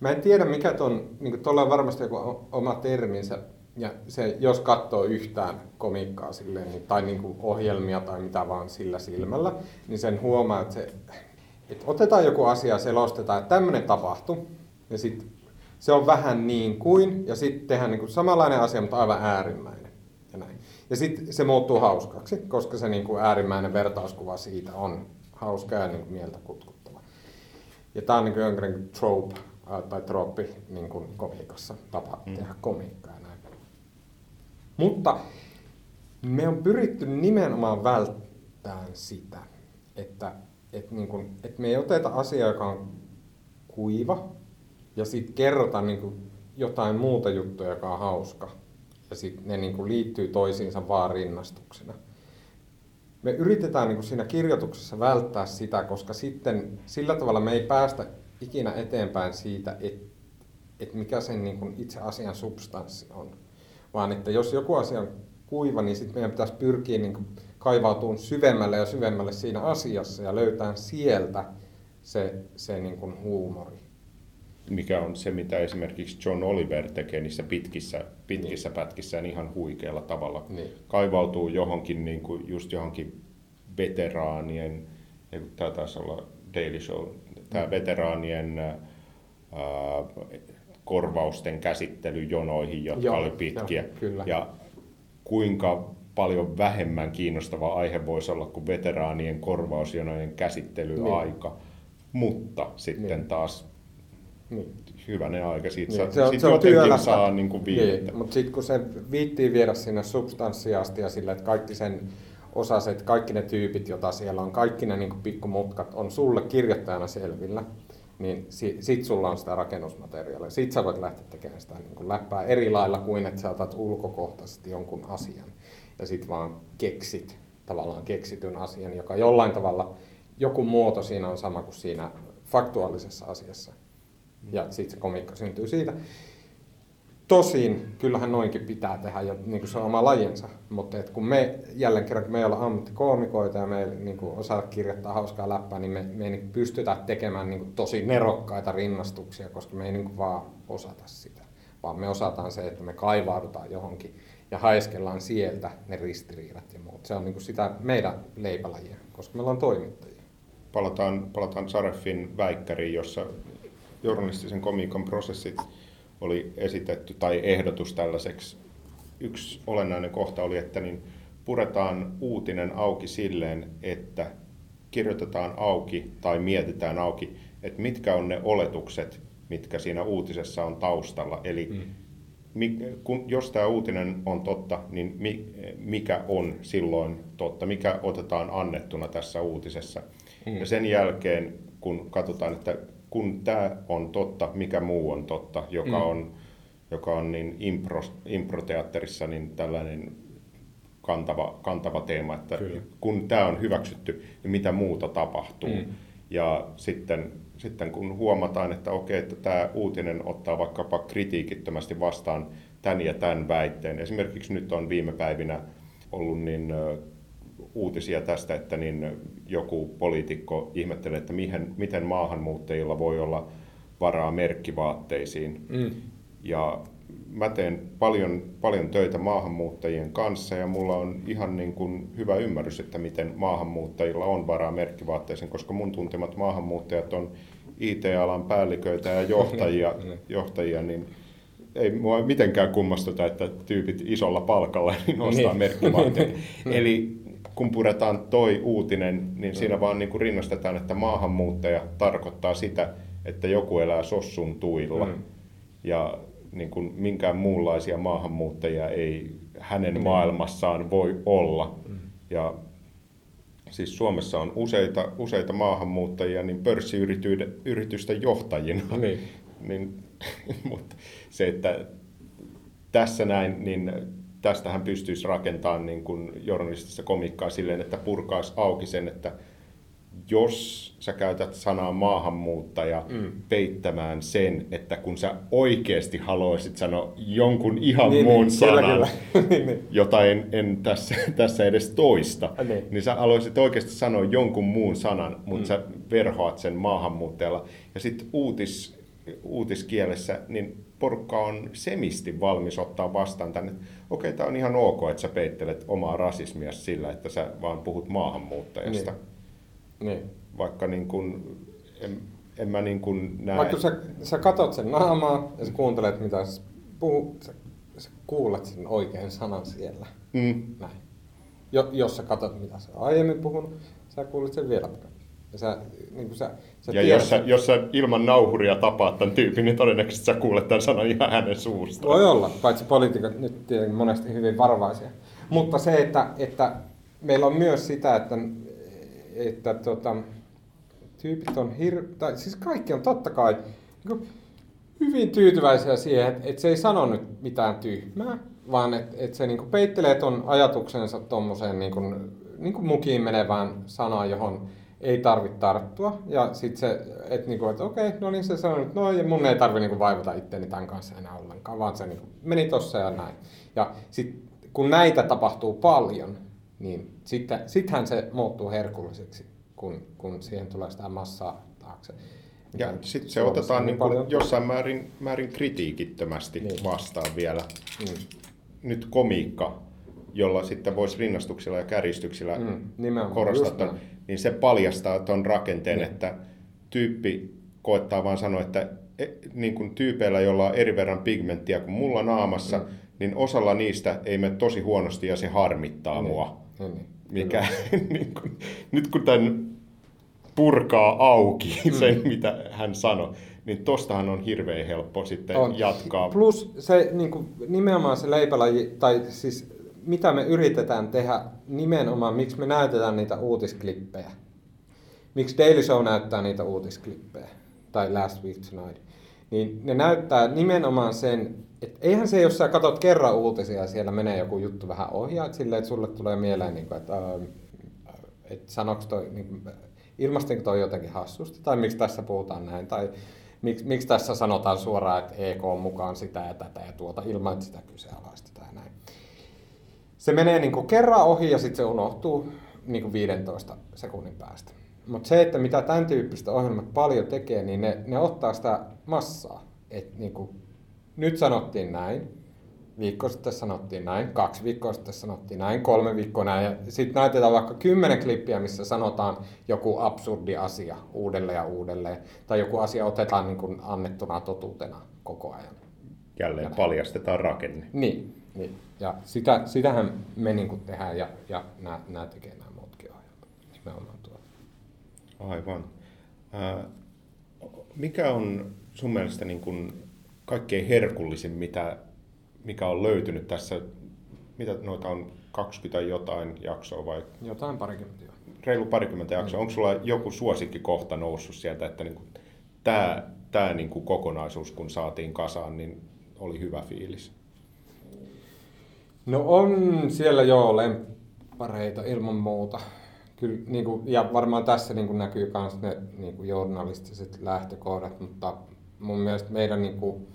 Mä en tiedä, mikä ton, niin tuolla on varmasti joku oma terminsä, ja se, jos katsoo yhtään komiikkaa silleen, niin, tai niin kuin ohjelmia tai mitä vaan sillä silmällä, niin sen huomaa, että se että otetaan joku asia, selostetaan, että tämmöinen tapahtui, ja sitten se on vähän niin kuin, ja sitten tehdään niin kuin samanlainen asia, mutta aivan äärimmäinen. Ja, näin. ja sitten se muuttuu hauskaksi, koska se niin kuin äärimmäinen vertauskuva siitä on hauska ja niin kuin mieltä kutkuttava. Ja tämä on niin kuin jonkinlainen trope tai trooppi niin kuin komiikassa tapa mm. tehdä komiikkaa ja näin. Mutta me on pyritty nimenomaan välttämään sitä, että, että, niin kuin, että me ei oteta asiaa, joka on kuiva, ja sitten kerrotaan niin kuin jotain muuta juttua, joka on hauska. Ja sitten ne niin kuin liittyy toisiinsa vaan rinnastuksena. Me yritetään niin kuin siinä kirjoituksessa välttää sitä, koska sitten sillä tavalla me ei päästä ikinä eteenpäin siitä, että et mikä sen niin kuin itse asian substanssi on. Vaan että jos joku asia on kuiva, niin sitten meidän pitäisi pyrkiä niin kuin kaivautumaan syvemmälle ja syvemmälle siinä asiassa ja löytää sieltä se, se niin kuin huumori. Mikä on se, mitä esimerkiksi John Oliver tekee niissä pitkissä, pitkissä niin. pätkissään ihan huikealla tavalla. Niin. Kaivautuu johonkin, niin kuin just johonkin veteraanien, tämä taisi olla Daily Show, tämä mm. veteraanien ää, korvausten käsittelyjonoihin, jotka Joo, oli pitkiä. Jo, kyllä. Ja kuinka paljon vähemmän kiinnostava aihe voisi olla kuin veteraanien korvausjonojen käsittelyaika. Niin. Mutta sitten niin. taas niin. hyvänen aika, siitä niin. se, sit se on työlästä. saa niin kuin niin. Mutta sitten kun se viittii viedä sinne substanssiin asti ja sille, että kaikki sen osaset, kaikki ne tyypit, joita siellä on, kaikki ne niin pikkumutkat on sulle kirjoittajana selvillä, niin si, sit sulla on sitä rakennusmateriaalia. Sit sä voit lähteä tekemään sitä niin kuin läppää eri lailla kuin, että sä otat ulkokohtaisesti jonkun asian ja sit vaan keksit, tavallaan keksityn asian, joka jollain tavalla, joku muoto siinä on sama kuin siinä faktuaalisessa asiassa. Ja sitten se komiikka syntyy siitä. Tosin, kyllähän noinkin pitää tehdä, ja niin kuin se on oma lajinsa, mutta et kun me jälleen kerran, kun me ollaan ammattikoomikoita ja me niin kuin osaa kirjoittaa hauskaa läppää, niin me, me ei niin pystytä tekemään niin kuin tosi nerokkaita rinnastuksia, koska me ei niin kuin vaan osata sitä. Vaan me osataan se, että me kaivaudutaan johonkin ja haiskellaan sieltä ne ristiriidat ja muut. Se on niin kuin sitä meidän leipälajia, koska meillä on toimittajia. Palataan, palataan Sarefin väikkäriin, jossa journalistisen komiikan prosessit oli esitetty tai ehdotus tällaiseksi. Yksi olennainen kohta oli, että niin puretaan uutinen auki silleen, että kirjoitetaan auki tai mietitään auki, että mitkä on ne oletukset, mitkä siinä uutisessa on taustalla. Eli mm. Kun, jos tämä uutinen on totta, niin mikä on silloin totta, mikä otetaan annettuna tässä uutisessa. Mm. Ja sen jälkeen, kun katsotaan, että kun tämä on totta, mikä muu on totta, joka mm. on, joka on niin impro, improteatterissa niin tällainen kantava, kantava teema, että Kyllä. kun tämä on hyväksytty, niin mitä muuta tapahtuu. Mm. Ja sitten, sitten kun huomataan, että okei, että tämä uutinen ottaa vaikkapa kritiikittömästi vastaan tämän ja tämän väitteen. Esimerkiksi nyt on viime päivinä ollut niin uutisia tästä, että niin joku poliitikko ihmettelee, että mihin, miten maahanmuuttajilla voi olla varaa merkkivaatteisiin. Mm. Ja mä teen paljon, paljon töitä maahanmuuttajien kanssa ja mulla on ihan niin kuin hyvä ymmärrys, että miten maahanmuuttajilla on varaa merkkivaatteisiin, koska mun tuntemat maahanmuuttajat on IT-alan päälliköitä ja johtajia, <laughs> johtajia niin ei mua mitenkään kummastuta, että tyypit isolla palkalla <laughs> niin ostaa niin. merkkivaatteita. <laughs> Eli kun puretaan toi uutinen, niin siinä vaan niin kuin rinnastetaan, että maahanmuuttaja tarkoittaa sitä, että joku elää sossun tuilla. Mm. Ja niin kuin minkään muunlaisia maahanmuuttajia ei hänen mm. maailmassaan voi olla. Mm. Ja siis Suomessa on useita, useita maahanmuuttajia niin pörssiyritysten johtajina. Niin. <laughs> niin, <laughs> mutta se, että tässä näin, niin tästähän pystyisi rakentamaan niin kuin journalistista komikkaa silleen, että purkaisi auki sen, että jos sä käytät sanaa maahanmuuttaja mm. peittämään sen, että kun sä oikeasti haluaisit sanoa jonkun ihan niin, muun niin, sanan, <laughs> niin, niin. jota en, en tässä, tässä edes toista, niin. niin sä haluaisit oikeasti sanoa jonkun muun sanan, mutta mm. sä verhoat sen maahanmuuttajalla. Ja sitten uutis, uutiskielessä, niin porukka on semisti valmis ottaa vastaan tänne. Okei, tämä on ihan ok, että sä peittelet omaa rasismia sillä, että sä vaan puhut maahanmuuttajasta. Niin. Niin. Vaikka niin kuin, en, en mä niin kuin näe... Vaikka sä, sä katot sen naamaa ja sä kuuntelet, mitä sä puhut, sä, sä kuulet sen oikean sanan siellä. Mm. Näin. Jo, jos sä katsot, mitä sä aiemmin puhunut, sä kuulet sen vielä paremmin. Ja, sä, niin kuin sä, sä Ja tiedät, jos sä, jos sä ilman nauhuria tapaat tämän tyypin, niin todennäköisesti sä kuulet tämän sanan ihan hänen suusta. Voi olla, paitsi poliitikot nyt tietenkin monesti hyvin varovaisia. Mutta se, että, että meillä on myös sitä, että, että tota, tyypit on hir... tai siis kaikki on totta kai niin hyvin tyytyväisiä siihen, että, että se ei sano nyt mitään tyhmää, vaan että, että se niin kuin peittelee ton ajatuksensa tuommoiseen niin niin mukiin menevään sanaan, johon ei tarvitse tarttua. Ja sitten se, että, niinku, että okei, no niin se sanoi nyt noin, ja mun ei tarvitse niinku vaivata itteeni tämän kanssa enää ollenkaan, vaan se niinku meni tossa ja näin. Ja sitten kun näitä tapahtuu paljon, niin sitten, sittenhän se muuttuu herkulliseksi, kun, kun siihen tulee sitä massaa taakse. Ja sitten se otetaan on niin paljon. jossain määrin, määrin kritiikittömästi Niin. vastaan vielä. Mm. Nyt komiikka, jolla sitten voisi rinnastuksilla ja kärjistyksillä Mm, korostaa, ton, niin se paljastaa tuon rakenteen, Niin. että tyyppi koettaa vaan sanoa, että e, niin kuin tyypeillä, joilla on eri verran pigmenttiä kuin mulla naamassa, Mm. niin osalla niistä ei mene tosi huonosti ja se harmittaa Niin. mua. Niin, niin. Mikä, <laughs> niin kuin, nyt kun tämän purkaa auki <laughs> Mm. sen, mitä hän sanoi, niin tostahan on hirveän helppo sitten On. jatkaa. Plus se niin kuin, nimenomaan se leipälaji, tai siis mitä me yritetään tehdä nimenomaan, miksi me näytetään niitä uutisklippejä. Miksi Daily Show näyttää niitä uutisklippejä, tai Last Week Tonight. Niin ne näyttää nimenomaan sen, että eihän se, jos sä katsot kerran uutisia ja siellä menee joku juttu vähän ohi, että silleen, että sulle tulee mieleen, niin kuin, että, ää, että sanoks toi, niin ilmastinko toi jotenkin hassusti, tai miksi tässä puhutaan näin, tai miksi, miksi tässä sanotaan suoraan, että EK on mukaan sitä ja tätä ja tuota, ilman että sitä kyseenalaistetaan ja näin. Se menee niin kuin kerran ohi ja sitten se unohtuu niin kuin 15 sekunnin päästä. Mutta se, että mitä tämän tyyppistä ohjelmat paljon tekee, niin ne, ne ottaa sitä massaa. Et niin kuin, nyt sanottiin näin, viikko sitten sanottiin näin, kaksi viikkoa sitten sanottiin näin, kolme viikkoa näin. Ja sitten näytetään vaikka kymmenen klippiä, missä sanotaan joku absurdi asia uudelleen ja uudelleen. Tai joku asia otetaan niin kuin annettuna totuutena koko ajan. Jälleen paljastetaan rakenne. Niin, niin. ja sitä, sitähän me niin kuin tehdään ja, ja nämä, nämä tekee nämä muutkin ohjelmat. Nimenomaan. Aivan. Ää, mikä on sun mielestä niin kuin kaikkein herkullisin, mitä, mikä on löytynyt tässä, mitä noita on 20 jotain jaksoa vai Jotain parikymmentä reilu parikymmentä jaksoa. Onko sulla joku suosikkikohta noussut sieltä, että niin kuin, tämä, tämä niin kuin kokonaisuus, kun saatiin kasaan, niin oli hyvä fiilis? No on siellä jo lemppareita ilman muuta. Kyllä, niin kuin, ja varmaan tässä niin kuin näkyy myös ne niin kuin journalistiset lähtökohdat, mutta mun mielestä meidän niin kuin,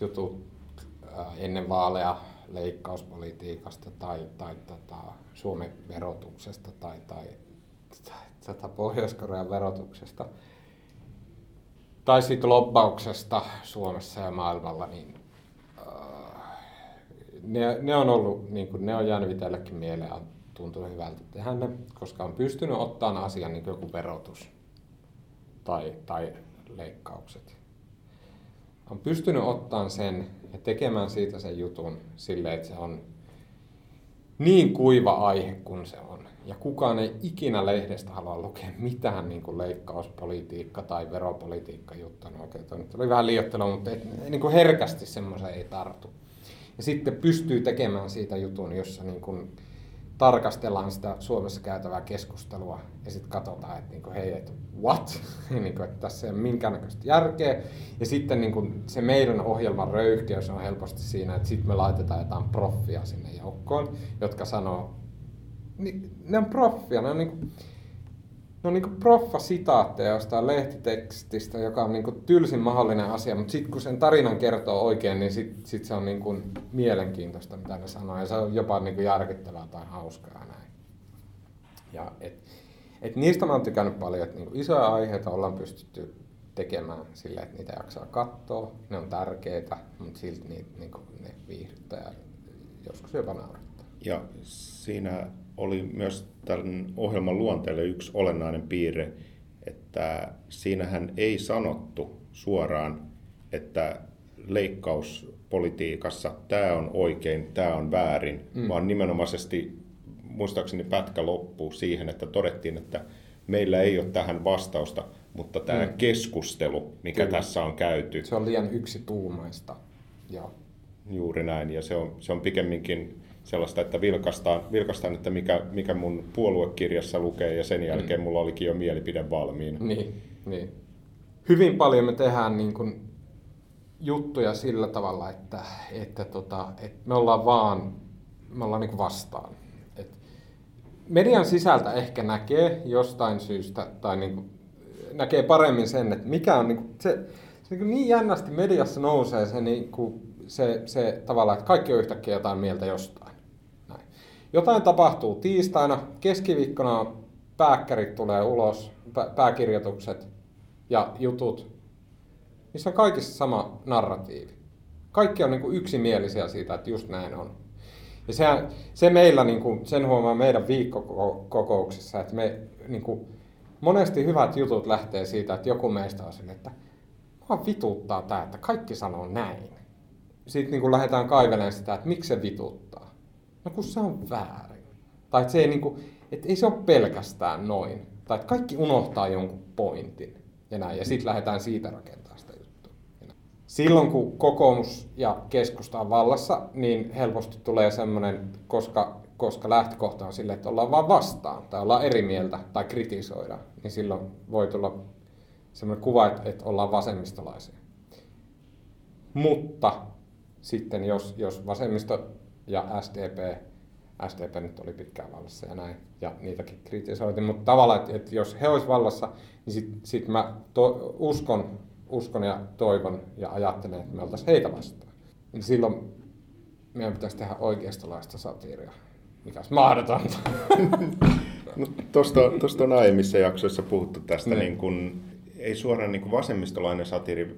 jutut ää, ennen vaaleja leikkauspolitiikasta tai, tai tota, Suomen verotuksesta tai, tai, tai tätä Pohjois-Korean verotuksesta tai sitten lobbauksesta Suomessa ja maailmalla, niin äh, ne, ne on ollut, niin kuin, ne on jäänyt itsellekin mieleen tuntunut hyvältä tehdä koska on pystynyt ottamaan asian niin joku verotus tai, tai leikkaukset. On pystynyt ottamaan sen ja tekemään siitä sen jutun silleen, että se on niin kuiva aihe kuin se on. Ja kukaan ei ikinä lehdestä halua lukea mitään niin kuin leikkauspolitiikka tai veropolitiikka juttu. No okei, toi nyt oli vähän liioittelua, mutta et, niin kuin herkästi semmoisen ei tartu. Ja sitten pystyy tekemään siitä jutun, jossa niin kuin tarkastellaan sitä Suomessa käytävää keskustelua ja sitten katsotaan, että niin kuin, hei, että what? <laughs> niin kuin, että tässä ei ole minkäännäköistä järkeä. Ja sitten niin kuin, se meidän ohjelman röyhkeys on helposti siinä, että sitten me laitetaan jotain proffia sinne joukkoon, jotka sanoo, niin, ne on proffia, ne on niinku, ne on niinku proffa-sitaatteja jostain lehtitekstistä, joka on niinku tylsin mahdollinen asia, mutta sitten kun sen tarinan kertoo oikein, niin sitten sit se on niinku mielenkiintoista, mitä ne sanoo, ja se on jopa niinku järkyttävää tai hauskaa näin. Ja et, et niistä mä oon tykännyt paljon, että niinku isoja aiheita ollaan pystytty tekemään sillä, että niitä jaksaa katsoa, ne on tärkeitä, mutta silti niitä, niinku, ne viihdyttää ja joskus jopa naurattaa. Ja siinä oli myös tämän ohjelman luonteelle yksi olennainen piirre, että siinähän ei sanottu suoraan, että leikkauspolitiikassa tämä on oikein, tämä on väärin, mm. vaan nimenomaisesti muistaakseni pätkä loppuu siihen, että todettiin, että meillä ei ole tähän vastausta, mutta tämä mm. keskustelu, mikä Kyllä. tässä on käyty. Se on liian yksituumaista. Ja. Juuri näin, ja se on, se on pikemminkin sellaista, että vilkastaan, vilkastaan että mikä, mikä mun puoluekirjassa lukee, ja sen jälkeen mm. mulla olikin jo mielipide valmiina. Niin, niin. Hyvin paljon me tehdään niin kuin juttuja sillä tavalla, että, että, tota, että me ollaan vaan me ollaan niin vastaan. Et median sisältä ehkä näkee jostain syystä, tai niin kuin näkee paremmin sen, että mikä on niin kuin, se, se niin, niin jännästi mediassa nousee se, niin kuin, se, se tavallaan, että kaikki on yhtäkkiä jotain mieltä jostain. Jotain tapahtuu tiistaina, keskiviikkona pääkkärit tulee ulos, pääkirjoitukset ja jutut. Niissä on kaikissa sama narratiivi. Kaikki on niin kuin yksimielisiä siitä, että just näin on. Ja se, se meillä, niin kuin, sen huomaa meidän viikkokokouksissa, että me niin kuin, monesti hyvät jutut lähtee siitä, että joku meistä on sen, että mua vituttaa tämä, että kaikki sanoo näin. Sitten niin kuin lähdetään kaivelemaan sitä, että miksi se vituttaa. No kun se on väärin. Tai että, se ei, niin kuin, että ei se ole pelkästään noin. Tai että kaikki unohtaa jonkun pointin. Ja näin. Ja sitten lähdetään siitä rakentamaan sitä juttua. Silloin kun kokoomus ja keskusta on vallassa, niin helposti tulee semmoinen, koska koska lähtökohta on sille, että ollaan vaan vastaan tai ollaan eri mieltä tai kritisoida, niin silloin voi tulla sellainen kuva, että ollaan vasemmistolaisia. Mutta sitten jos, jos vasemmisto ja SDP, SDP nyt oli pitkään vallassa ja näin, ja niitäkin kritisoitiin, mutta tavallaan, että, että jos he olisivat vallassa, niin sitten sit mä to, uskon, uskon ja toivon ja ajattelen, että me oltaisiin heitä vastaan. Niin silloin meidän pitäisi tehdä oikeistolaista satiiria mikä olisi mahdotonta. <laughs> no, Tuosta on aiemmissa jaksoissa puhuttu tästä, niin. Niin kun, ei suoraan niin vasemmistolainen satiri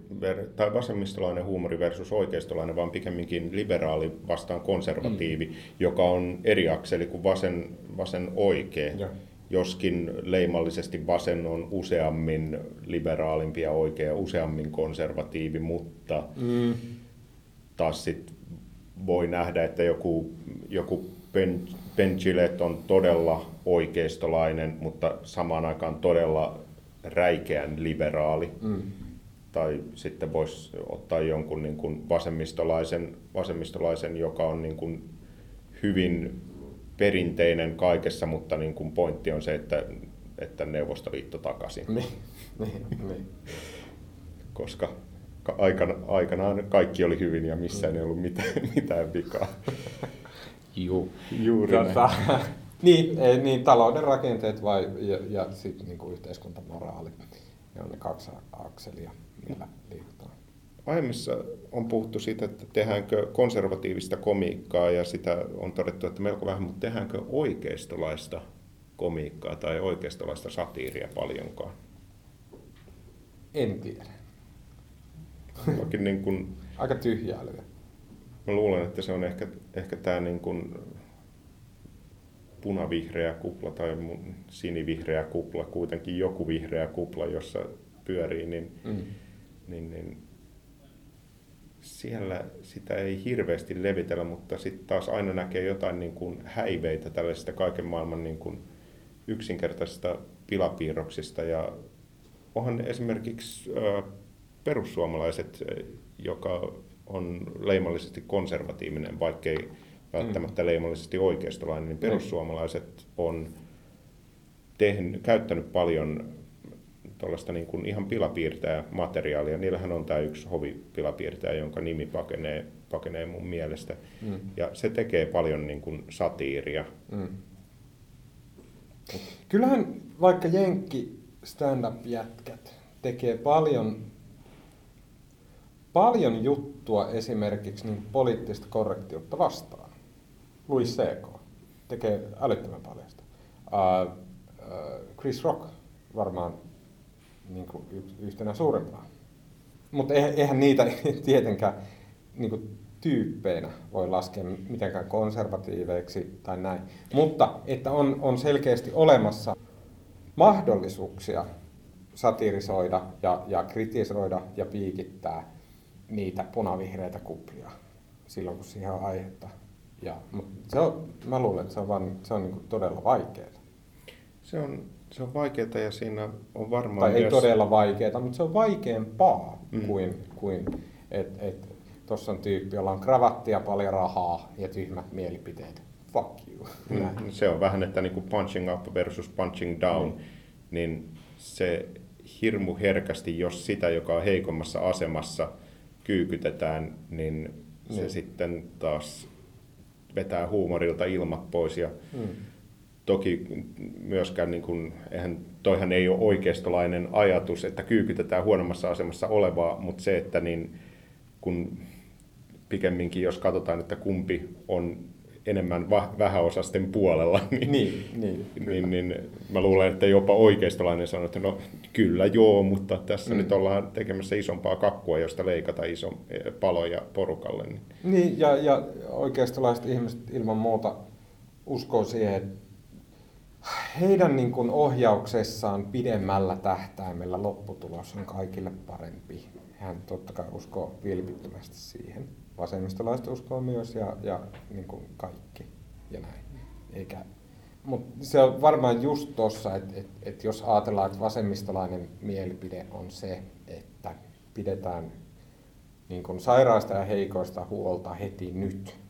tai vasemmistolainen huumori versus oikeistolainen, vaan pikemminkin liberaali vastaan konservatiivi, mm. joka on eri akseli kuin vasen, vasen oikea. Ja. Joskin leimallisesti vasen on useammin liberaalimpi ja oikea, useammin konservatiivi, mutta mm. taas sit voi nähdä, että joku, joku Ben, ben Gillette on todella oikeistolainen, mutta samaan aikaan todella räikeän liberaali. Mm. Tai sitten voisi ottaa jonkun niin kuin vasemmistolaisen, vasemmistolaisen, joka on niin kuin hyvin perinteinen kaikessa, mutta niin kuin pointti on se, että, että Neuvostoliitto takaisin. Niin, <laughs> niin, niin. Koska aikana, aikanaan kaikki oli hyvin ja missään ei ollut mitään, mitään vikaa. Juu. Juuri tota, niin, niin, talouden rakenteet vai, ja, ja sitten niin yhteiskuntamoraali. Ne on ne kaksi akselia, millä liikutaan. Aiemmissa on puhuttu siitä, että tehdäänkö konservatiivista komiikkaa ja sitä on todettu, että melko vähän, mutta tehdäänkö oikeistolaista komiikkaa tai oikeistolaista satiiria paljonkaan? En tiedä. niin kuin... Aika tyhjäilyä. Mä luulen, että se on ehkä, ehkä tämä niin kuin punavihreä kupla tai sinivihreä kupla, kuitenkin joku vihreä kupla, jossa pyörii, niin, mm. niin, niin siellä sitä ei hirveästi levitellä, mutta sitten taas aina näkee jotain niin kuin häiveitä tällaisista kaiken maailman niin kuin yksinkertaisista pilapiirroksista. Ja onhan esimerkiksi perussuomalaiset, joka on leimallisesti konservatiivinen, vaikkei välttämättä leimallisesti oikeistolainen, niin perussuomalaiset on tehnyt, käyttänyt paljon tuollaista niin kuin ihan pilapiirtäjä materiaalia. Niillähän on tämä yksi hovipilapiirtäjä, jonka nimi pakenee, pakenee mun mielestä. Mm. Ja se tekee paljon niin kuin satiiria. Mm. Kyllähän vaikka Jenkki stand-up-jätkät tekee paljon paljon juttua esimerkiksi niin poliittista korrektiutta vastaan. Louis C.K. tekee älyttömän paljon sitä. Uh, uh, Chris Rock varmaan niin kuin yhtenä suurimpana. Mutta eihän niitä <laughs> tietenkään niin kuin tyyppeinä voi laskea mitenkään konservatiiveiksi tai näin. Mutta että on, on selkeästi olemassa mahdollisuuksia satirisoida ja, ja kritisoida ja piikittää niitä punavihreitä kuplia silloin, kun siihen on aihetta. Ja, mutta se on, mä luulen, että se on, vaan, se on niin todella vaikeaa. Se on, Se on vaikeaa ja siinä on varmaan Tai ei myös... todella vaikeaa, mutta se on vaikeampaa mm. kuin, kuin että et, tuossa on tyyppi, jolla on kravattia, paljon rahaa ja tyhmät mielipiteet. Fuck you. Mm, se on vähän, että niin kuin punching up versus punching down, mm. niin se hirmu herkästi, jos sitä, joka on heikommassa asemassa, kyykytetään, niin se mm. sitten taas vetää huumorilta ilmat pois. Ja mm. Toki myöskään, niin kuin, eihän, toihan ei ole oikeistolainen ajatus, että kyykytetään huonommassa asemassa olevaa, mutta se, että niin, kun pikemminkin jos katsotaan, että kumpi on enemmän va- vähäosasten puolella, <laughs> niin, niin, niin, niin, niin mä luulen, että jopa oikeistolainen sanoo, että no kyllä joo, mutta tässä mm. nyt ollaan tekemässä isompaa kakkua, josta leikata iso paloja porukalle. Niin, niin ja, ja oikeistolaiset ihmiset ilman muuta uskoo siihen, että heidän niin kuin ohjauksessaan pidemmällä tähtäimellä lopputulos on kaikille parempi. Hän totta kai uskoo vilpittömästi siihen vasemmistolaiset uskoo myös ja, ja niin kuin kaikki ja näin. Eikä, mutta se on varmaan just tuossa, että et, et jos ajatellaan, että vasemmistolainen mielipide on se, että pidetään niin kuin sairaista ja heikoista huolta heti nyt,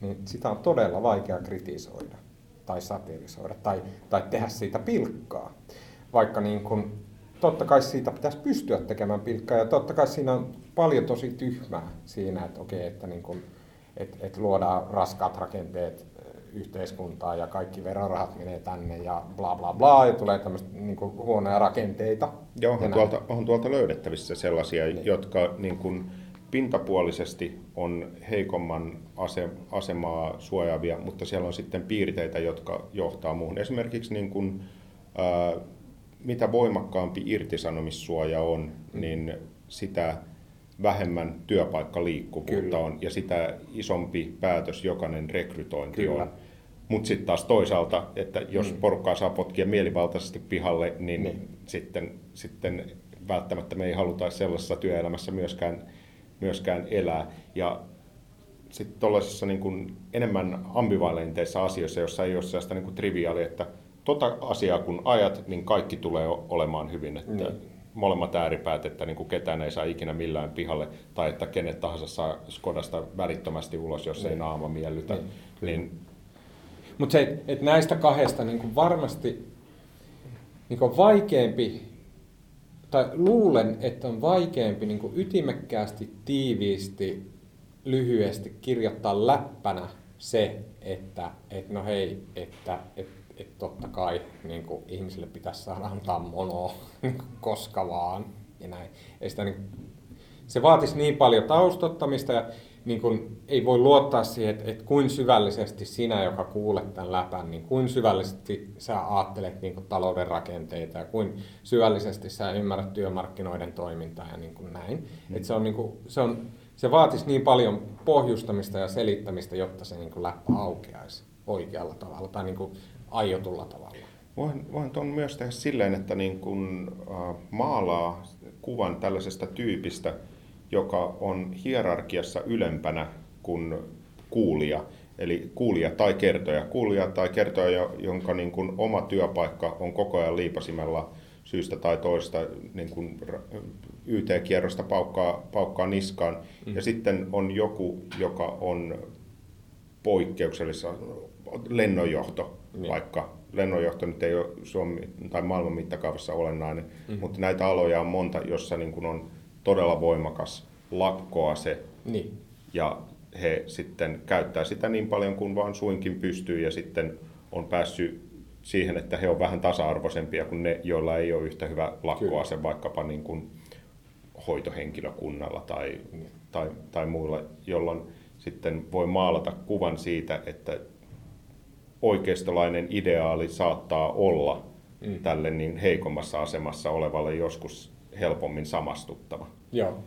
niin sitä on todella vaikea kritisoida tai satirisoida tai, tai tehdä siitä pilkkaa. Vaikka niin kuin totta kai siitä pitäisi pystyä tekemään pilkkaa ja totta kai siinä on paljon tosi tyhmää siinä, että okei, että niin kuin, et, et luodaan raskaat rakenteet yhteiskuntaa ja kaikki verorahat menee tänne ja bla bla bla ja tulee tämmöistä niin kuin, huonoja rakenteita. Ja onhan, ja tuolta, on tuolta löydettävissä sellaisia, niin. jotka niin kuin, pintapuolisesti on heikomman ase, asemaa suojaavia, mutta siellä on sitten piirteitä, jotka johtaa muuhun. Esimerkiksi niin kuin, ää, mitä voimakkaampi irtisanomissuoja on, mm. niin sitä vähemmän työpaikkaliikkuvuutta Kyllä. on ja sitä isompi päätös jokainen rekrytointi Kyllä. on. Mutta sitten taas toisaalta, että jos mm. porukkaa saa potkia mielivaltaisesti pihalle, niin, niin. Sitten, sitten välttämättä me ei haluta sellaisessa työelämässä myöskään, myöskään elää. Ja sitten tuollaisissa niin enemmän ambivalenteissa asioissa, joissa ei ole sellaista niin triviaalia, että – tota asiaa kun ajat, niin kaikki tulee olemaan hyvin. Että mm. Molemmat ääripäät, että niin kuin ketään ei saa ikinä millään pihalle, tai että kenet tahansa saa Skodasta välittömästi ulos, jos mm. ei niin. naama miellytä. Mm. Niin... Mutta se, että näistä kahdesta niin kuin varmasti niin kuin vaikeampi, tai luulen, että on vaikeampi niin kuin ytimekkäästi, tiiviisti, lyhyesti kirjoittaa läppänä se, että, että no hei, että, että että totta kai niin kuin ihmisille pitäisi saada antaa monoa <laughs> niin koska vaan ja näin. Ei sitä, niin, se vaatisi niin paljon taustottamista ja niin kuin, ei voi luottaa siihen, että, että kuin syvällisesti sinä, joka kuulet tämän läpän, niin kuin syvällisesti sä ajattelet niin kuin talouden rakenteita ja kuin syvällisesti sä ymmärrät työmarkkinoiden toimintaa ja niin kuin näin. Mm. Että se, on, niin kuin, se, on, se vaatisi niin paljon pohjustamista ja selittämistä, jotta se niin kuin läppä aukeaisi oikealla tavalla tai niin kuin aiotulla tavalla. Voin, voin tuon myös tehdä silleen, että niin kun, äh, maalaa kuvan tällaisesta tyypistä, joka on hierarkiassa ylempänä kuin kuulija, eli kuulija tai kertoja. Kuulija tai kertoja, jonka niin kun oma työpaikka on koko ajan liipasimella syystä tai toista niin kun YT-kierrosta paukkaa, paukkaa niskaan. Mm. Ja sitten on joku, joka on poikkeuksellisessa lennonjohto, niin. vaikka lennonjohto nyt ei ole Suomi tai maailman mittakaavassa olennainen, mm. mutta näitä aloja on monta, jossa niin kuin on todella voimakas lakkoase niin. ja he sitten käyttää sitä niin paljon kuin vaan suinkin pystyy ja sitten on päässyt siihen, että he on vähän tasa-arvoisempia kuin ne, joilla ei ole yhtä hyvä lakkoase Kyllä. vaikkapa niin kuin hoitohenkilökunnalla tai, mm. tai, tai muilla, jolloin sitten voi maalata kuvan siitä, että oikeistolainen ideaali saattaa olla mm. tälle niin heikommassa asemassa olevalle joskus helpommin samastuttava. Joo.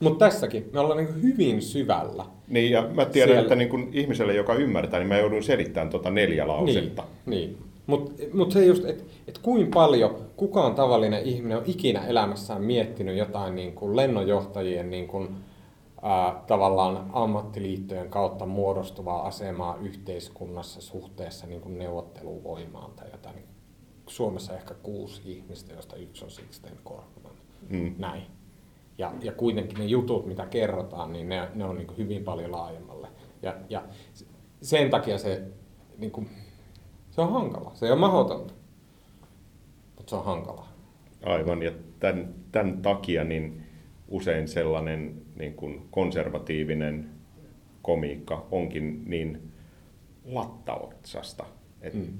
Mutta tässäkin me ollaan niin hyvin syvällä. Niin, ja mä tiedän, Siellä... että niin kun ihmiselle, joka ymmärtää, niin mä joudun selittämään tuota neljä lausetta. Niin, niin. mutta mut se just, että et kuinka paljon kukaan tavallinen ihminen on ikinä elämässään miettinyt jotain niin kuin lennonjohtajien niin kuin ää, tavallaan ammattiliittojen kautta muodostuvaa asemaa yhteiskunnassa suhteessa niin kuin neuvotteluvoimaan tai jotain. Suomessa ehkä kuusi ihmistä, joista yksi on Sixten Korkman. Mm. Näin. Ja, ja kuitenkin ne jutut, mitä kerrotaan, niin ne, ne on niin hyvin paljon laajemmalle. Ja, ja sen takia se, niin kuin, se on hankala. Se ei ole mahdotonta, mutta se on hankala. Aivan, ja tämän, tämän takia niin usein sellainen niin kuin konservatiivinen komiikka onkin niin lattaotsasta. Mm.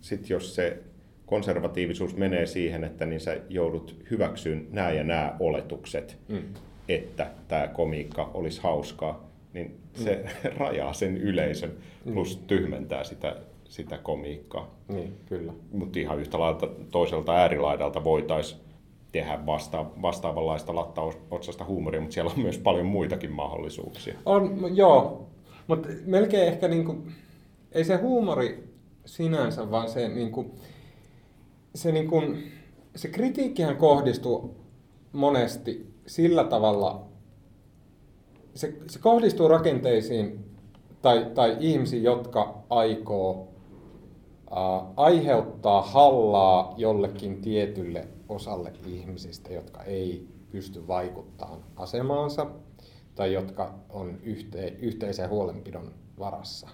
Sitten jos se konservatiivisuus menee siihen, että niin sä joudut hyväksyyn nämä ja nämä oletukset, mm. että tämä komiikka olisi hauskaa, niin se mm. <laughs> rajaa sen yleisön plus mm. tyhmentää sitä, sitä komiikkaa. Niin, kyllä. Mutta ihan yhtä lailla toiselta äärilaidalta voitaisiin tehdä vasta, vastaavanlaista lattaotsasta huumoria, mutta siellä on myös paljon muitakin mahdollisuuksia. On, joo, mutta melkein ehkä niinku, ei se huumori sinänsä, vaan se, niinku, se, niinku, se kritiikkihän kohdistuu monesti sillä tavalla, se, se kohdistuu rakenteisiin tai, tai ihmisiin, jotka aikoo äh, aiheuttaa hallaa jollekin tietylle osalle ihmisistä, jotka ei pysty vaikuttamaan asemaansa tai jotka on yhte, yhteisen huolenpidon varassa.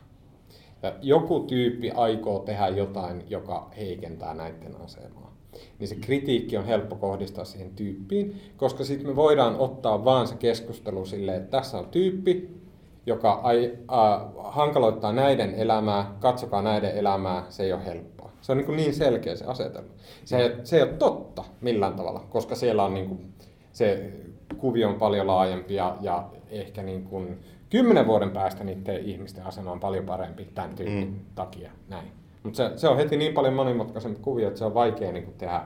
Ja joku tyyppi aikoo tehdä jotain, joka heikentää näiden asemaa. Niin se kritiikki on helppo kohdistaa siihen tyyppiin, koska sitten me voidaan ottaa vaan se keskustelu silleen, että tässä on tyyppi, joka ai, äh, hankaloittaa näiden elämää, katsokaa näiden elämää, se ei ole helppoa. Se on niin, niin selkeä se asetelma. Se ei, se ei ole totta millään tavalla, koska siellä on niin kuin, se kuvio on paljon laajempi ja, ja ehkä niin kuin kymmenen vuoden päästä niiden ihmisten asema on paljon parempi tämän tyypin mm. takia. Näin. Mutta se, se, on heti niin paljon monimutkaisempi kuvio, että se on vaikea niin kuin tehdä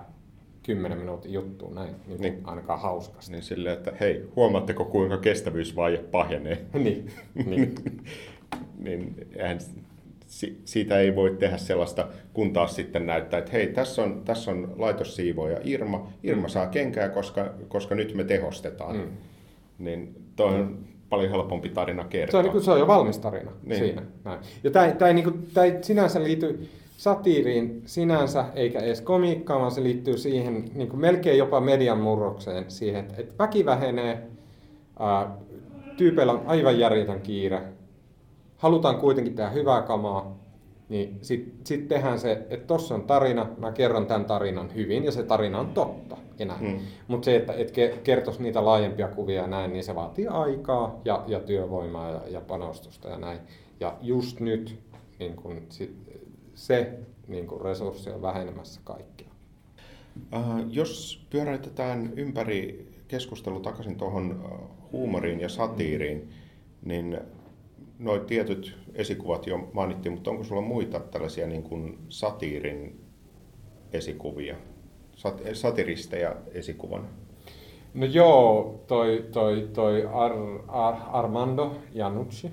10 minuutin juttu näin, niin niin. ainakaan hauskasti. Niin silleen, että hei, huomaatteko kuinka kestävyysvaje pahenee? <laughs> niin. niin. <laughs> niin eihän, siitä ei voi tehdä sellaista, kun taas sitten näyttää, että hei, tässä on, tässä on laitossiivoja Irma. Irma mm. saa kenkää, koska, koska nyt me tehostetaan. Mm. Niin toi on mm. paljon helpompi tarina kertoa. Se on, niin kuin, se on jo valmis tarina niin. siinä. Näin. Ja tämä, tämä, ei, niin kuin, tämä ei sinänsä liity satiiriin sinänsä, eikä edes komiikkaan, vaan se liittyy siihen niin kuin melkein jopa median murrokseen, siihen, että, että väki vähenee, ää, tyypeillä on aivan järjetön kiire, halutaan kuitenkin tehdä hyvää kamaa, niin sitten sit tehdään se, että tuossa on tarina, mä kerron tämän tarinan hyvin ja se tarina on totta. Mm. Mutta se, että et kertoisi niitä laajempia kuvia ja näin, niin se vaatii aikaa ja, ja työvoimaa ja, ja panostusta ja näin. Ja just nyt niin kun sit, se niin kun resurssi on vähenemässä kaikkea. Uh, jos pyöräytetään ympäri keskustelu takaisin tuohon huumoriin ja satiiriin, niin nuo tietyt esikuvat jo mainittiin, mutta onko sulla muita tällaisia niin kuin satiirin esikuvia, Sat, satiristeja esikuvana? No joo, toi, toi, toi Ar, Ar, Armando Janucci.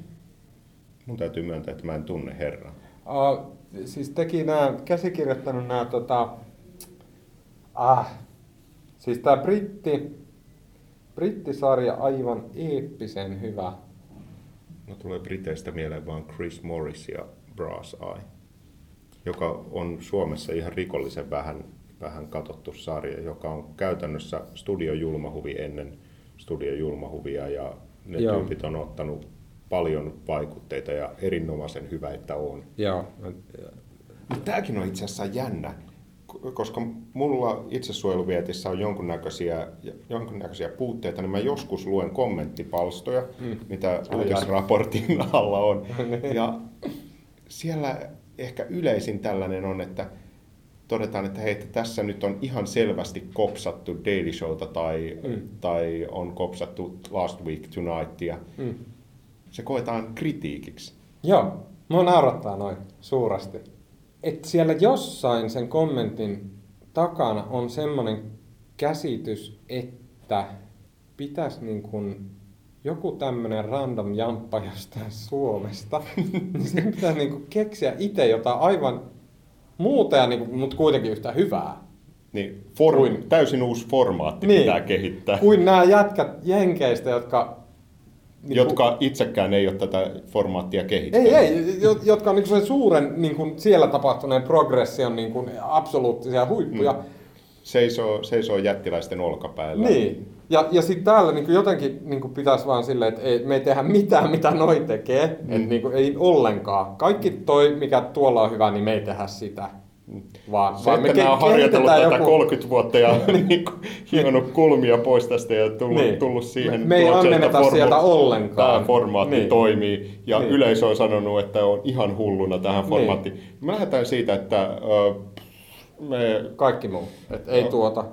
Mun täytyy myöntää, että mä en tunne herran. Uh, siis teki nämä, käsikirjoittanut nämä, tota, ah, siis tämä britti, brittisarja aivan eeppisen hyvä No tulee Briteistä mieleen vaan Chris Morris ja Brass Eye, joka on Suomessa ihan rikollisen vähän, vähän katottu sarja, joka on käytännössä Studio Julmahuvi ennen Studio Julmahuvia ja ne Joo. tyypit on ottanut paljon vaikutteita ja erinomaisen hyvä, että on. Joo. Mutta tämäkin on itse asiassa jännä koska mulla itsesuojeluvietissä on jonkunnäköisiä, jonkunnäköisiä puutteita, niin mä joskus luen kommenttipalstoja, mm. mitä uutisraportin <laughs> alla on. <laughs> Niin. ja siellä ehkä yleisin tällainen on, että todetaan, että hei, että tässä nyt on ihan selvästi kopsattu Daily Showta tai, mm. tai on kopsattu Last Week Tonightia. Mm. Se koetaan kritiikiksi. Joo, mua naurattaa noin suuresti että siellä jossain sen kommentin takana on semmoinen käsitys, että pitäisi niin kuin joku tämmöinen random jamppa jostain Suomesta, <laughs> niin sen pitää niin kuin keksiä itse jotain aivan muuta, ja niin kuin, mutta kuitenkin yhtä hyvää. Niin, form, kuin, täysin uusi formaatti niin, pitää kehittää. Kuin nämä jätkät Jenkeistä, jotka niin jotka itsekään ei ole tätä formaattia kehittänyt. Ei, ei, jotka on niin sen suuren niin kuin siellä tapahtuneen progression niin kuin absoluuttisia huippuja. Mm. Seisoo, seisoo jättiläisten olkapäällä. Niin. Ja, ja sitten täällä niin jotenkin niin pitäisi vaan silleen, että ei, me ei tehdä mitään, mitä noi tekee. Mm. Että niin ei ollenkaan. Kaikki toi, mikä tuolla on hyvä, niin me ei tehdä sitä. Vaan, se, vaan me nämä on harjoitellut tätä joku... 30 vuotta ja <laughs> niin hionnut kulmia pois tästä ja tullut, niin. tullut siihen me, me ei anneta formu- sieltä ollenkaan. Tämä formaatti niin. toimii ja niin. yleisö on sanonut, että on ihan hulluna tähän niin. formaattiin. Niin. Me lähdetään siitä, että uh, me... Kaikki muu, että ei no. tuota.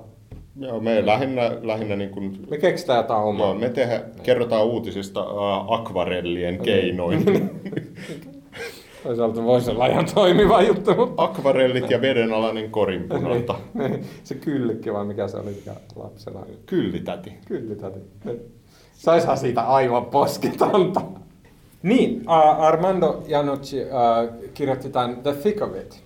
Joo, me lähinnä, lähinnä niin kuin, Me keksitään jotain omaa. Joo, me tehdä, kerrotaan uutisista uh, akvarellien niin. keinoin. <laughs> <laughs> Toisaalta voisi olla ihan toimiva juttu. Mutta... Akvarellit ja vedenalainen korinpunalta. <laughs> Niin, se kyllikki vai mikä se oli mikä lapsena? Kyllitäti. Kyllitäti. Saishan siitä aivan poskitonta. Niin, uh, Armando Janucci uh, kirjoitti tämän The Thick of It.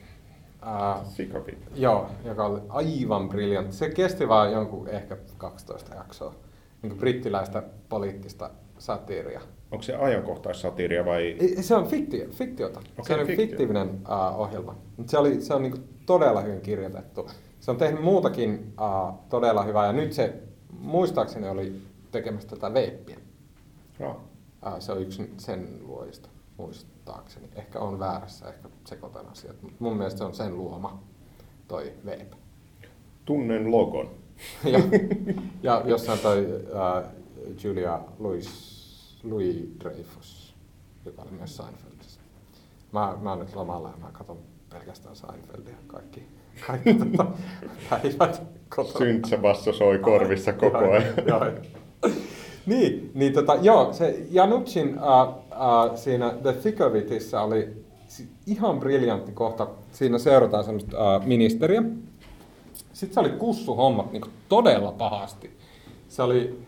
Uh, Thick of It. Joo, joka oli aivan briljantti. Se kesti vain jonkun ehkä 12 jaksoa. Niin brittiläistä poliittista satiiria. Onko se ajankohtaissatiiria vai? Se on fiktio, fiktiota. Okay, se on fiktio. fiktiivinen uh, ohjelma. Se, oli, se on niin todella hyvin kirjoitettu. Se on tehnyt muutakin uh, todella hyvää ja nyt se muistaakseni oli tekemässä tätä veippiä. No. Uh, se on yksi sen luojista muistaakseni. Ehkä on väärässä, ehkä sekoitan asiat, mutta mun mielestä se on sen luoma toi veip. Tunnen logon. ja, <laughs> ja jossain toi uh, Julia Louis Louis Dreyfus, joka oli myös Seinfeldissä. Mä, mä oon nyt lomalla ja mä katson pelkästään Seinfeldia kaikki, kaikki <laughs> tota, päivät kotona. Syntsäbasso soi korvissa koko ajan. <laughs> joo, joo. Niin, niin tota, joo, se Janutsin uh, uh, siinä The Thick of Itissä oli ihan briljantti kohta. Siinä seurataan semmoista uh, ministeriä. Sitten se oli kussu hommat niin todella pahasti. Se oli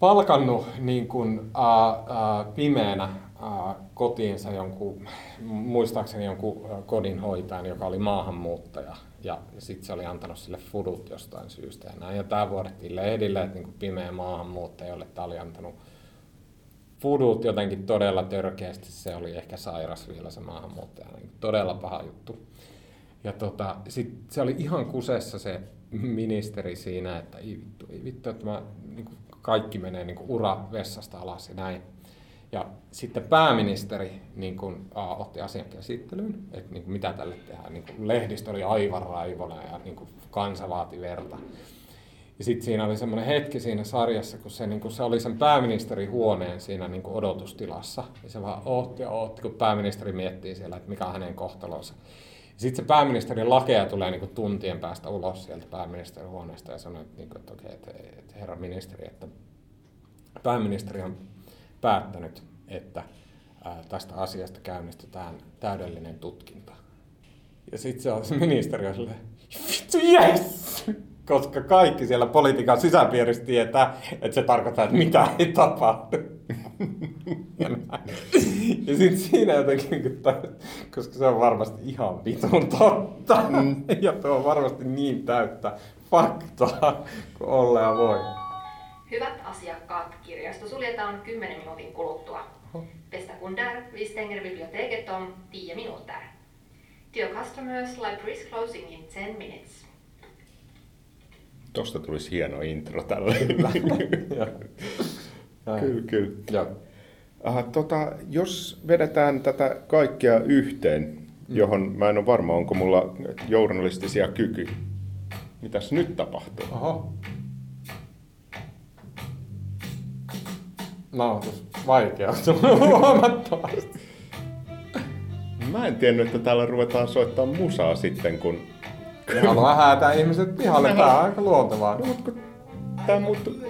palkannut niin kuin, ää, ää, pimeänä ää, kotiinsa jonkun, muistaakseni jonkun kodinhoitajan, joka oli maahanmuuttaja. Ja, sitten se oli antanut sille fudut jostain syystä. Ja, näin. ja tämä vuodettiin lehdille, että niin kuin pimeä maahanmuuttaja, jolle tämä oli antanut fudut jotenkin todella törkeästi. Se oli ehkä sairas vielä se maahanmuuttaja. Niin todella paha juttu. Ja tota, sit se oli ihan kusessa se ministeri siinä, että ei vittu, ei vittu että mä niin kuin kaikki menee niin kuin ura vessasta alas ja näin. Ja sitten pääministeri niin kuin, a, otti asian käsittelyyn, että niin kuin, mitä tälle tehdään. Niin kuin, lehdistö oli aivan raivona ja niin kuin, kansa vaati verta. Ja sitten siinä oli semmoinen hetki siinä sarjassa, kun se, niin kuin, se oli sen pääministeri huoneen siinä niin kuin odotustilassa. Ja se vaan ootti ja ootti, kun pääministeri miettii siellä, että mikä on hänen kohtalonsa. Sitten se pääministerin lakeja tulee niin kuin tuntien päästä ulos sieltä pääministerin huoneesta ja sanoo, että, niin kuin, että okei, että, että herra ministeri, että pääministeri on päättänyt, että tästä asiasta käynnistetään täydellinen tutkinta. Ja sitten se on se ministeri on silleen, vittu yes! Koska kaikki siellä politiikan sisäpiirissä tietää, että se tarkoittaa, että mitä ei tapahdu. ja, ja sitten siinä jotenkin, koska se on varmasti ihan vitun totta. Mm. ja tuo on varmasti niin täyttä faktaa kuin ollea voi. Hyvät asiakkaat, kirjasto suljetaan 10 minuutin kuluttua. Bästa kunder, vi stänger biblioteket om 10 minuter. Dear customers, library is closing in 10 minutes. Tosta tulisi hieno intro tällä. <laughs> kyllä, kyllä. Ja. Aha, tota, jos vedetään tätä kaikkea yhteen, mm. johon mä en ole varma, onko mulla journalistisia kyky. Mitäs nyt tapahtuu? Oho. nauhoitus vaikeutui huomattavasti. Mä en tiennyt, että täällä ruvetaan soittaa musaa sitten, kun... Me haluaa häätää ihmiset pihalle, tää on aika luontevaa. No, mutta tää muuttuu... <laughs>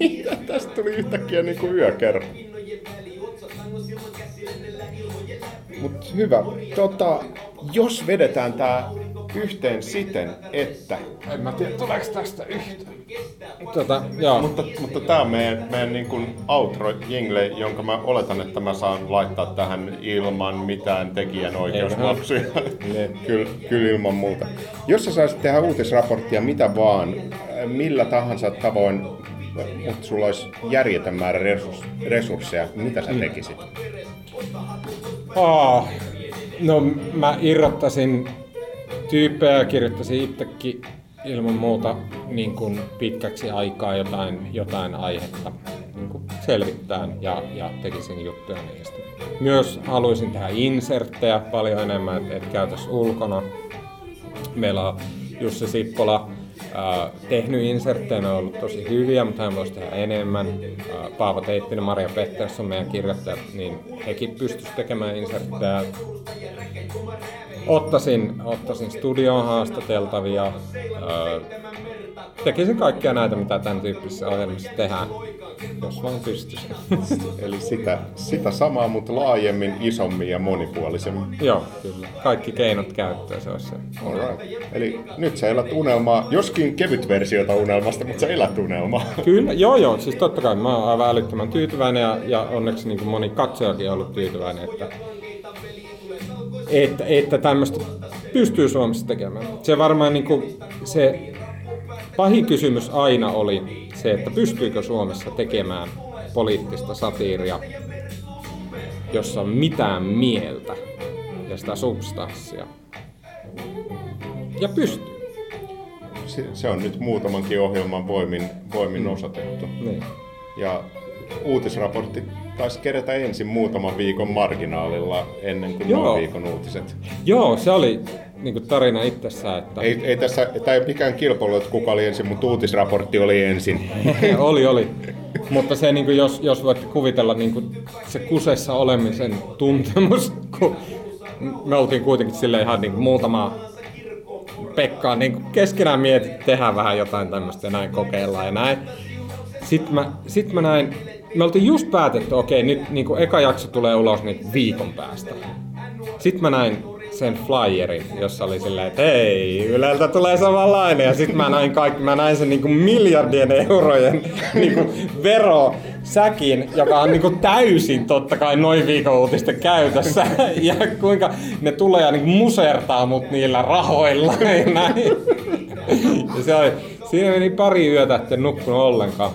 Mitä? Tästä tuli yhtäkkiä niinku yökerho. Mut hyvä. Tota, jos vedetään tää yhteen siten, että... En mä tiedä, tuleeko tästä yhtään. Tota, joo. Mutta, mutta tämä on meidän, meidän niin kuin outro jingle, jonka mä oletan, että mä saan laittaa tähän ilman mitään tekijänoikeuslapsuja. <laughs> kyllä, kyllä ilman muuta. Jos sä saisit tehdä uutisraporttia mitä vaan, millä tahansa tavoin mutta sulla olisi järjetön määrä resursseja, mitä sä mm. tekisit? No mä irrottaisin tyyppejä ja kirjoittaisin itsekin ilman muuta niin kuin pitkäksi aikaa jotain, jotain aihetta niin kuin selvittää ja, ja tekisin juttuja niistä. Myös haluaisin tehdä inserttejä paljon enemmän, että et ulkona. Meillä on Jussi Sippola äh, tehnyt inserttejä, on ollut tosi hyviä, mutta hän voisi tehdä enemmän. Äh, Paavo Teittinen, Maria Pettersson, meidän kirjoittajat, niin hekin pystyisivät tekemään inserttejä. Ottaisin, ottaisin studioon haastateltavia, öö, tekisin kaikkia näitä, mitä tämän tyyppisissä ohjelmissa tehdään, jos vaan pystyisin. Eli sitä, sitä samaa, mutta laajemmin, isommin ja monipuolisemmin. Joo, kyllä. Kaikki keinot käyttöön, se olisi se. Alright. Eli nyt sä elät unelmaa, joskin kevyt versiota unelmasta, mutta sä elät unelmaa. Kyllä, joo joo, siis totta kai mä oon aivan älyttömän tyytyväinen ja, ja onneksi niin kuin moni katsojakin on ollut tyytyväinen, että että, että tämmöistä pystyy Suomessa tekemään. Se varmaan niin kuin, se pahin kysymys aina oli se, että pystyykö Suomessa tekemään poliittista satiiria, jossa on mitään mieltä ja sitä substanssia. Ja pystyy. Se, se on nyt muutamankin ohjelman voimin, voimin mm. osoitettu. Niin. Ja uutisraportti taisi kerätä ensin muutaman viikon marginaalilla ennen kuin Joo. viikon uutiset. Joo, se oli niin kuin tarina itsessään. Että... Ei, ei tässä, tämä ei mikään kilpailu, että kuka oli ensin, mutta uutisraportti oli ensin. <laughs> oli, oli. Mutta se, niin kuin jos, jos voitte kuvitella niin kuin se kusessa olemisen tuntemus, <laughs> kun me oltiin kuitenkin sille ihan niin kuin muutama Pekkaa niin keskenään mietit, tehdään vähän jotain tämmöistä ja näin kokeillaan ja näin. Sitten mä, sit mä näin me oltiin just päätetty, okei, nyt niin kuin eka jakso tulee ulos niin viikon päästä. Sitten mä näin sen flyerin, jossa oli silleen, että hei, Yleltä tulee samanlainen. Ja sitten mä näin kaikki, mä näin sen niinku miljardien eurojen <laughs> niinku verosäkin, joka on niinku täysin totta kai noin viikon uutisten käytössä. <laughs> Ja kuinka ne tulee ja niinku musertaa mut niillä rahoilla <laughs> ja näin. Ja se oli, siinä meni pari yötä, etten nukkunut ollenkaan.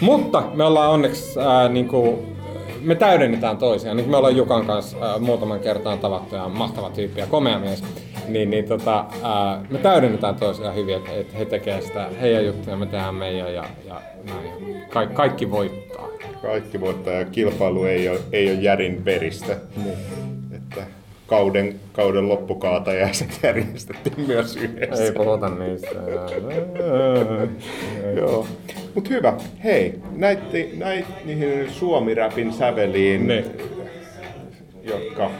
Mutta me ollaan onneksi ää, niin kuin, me täydennetään toisiaan. Nyt me ollaan Jukan kanssa ää, muutaman kertaan tavattu ja mahtava tyyppi ja komea mies. Niin, niin tota, ää, me täydennetään toisiaan hyvin, että et he tekevät sitä heidän juttuja, me tehdään meidän ja, ja näin. Ka- kaikki voittaa. Kaikki voittaa ja kilpailu ei ole, ei ole järin veristä. Niin. Että kauden, kauden loppukaatajaiset <laughs> järjestettiin myös yhdessä. Ei puhuta niistä. <laughs> Joo. Mut hyvä. Hei, näit, näit niihin suomi-räpin säveliin, ne. jotka,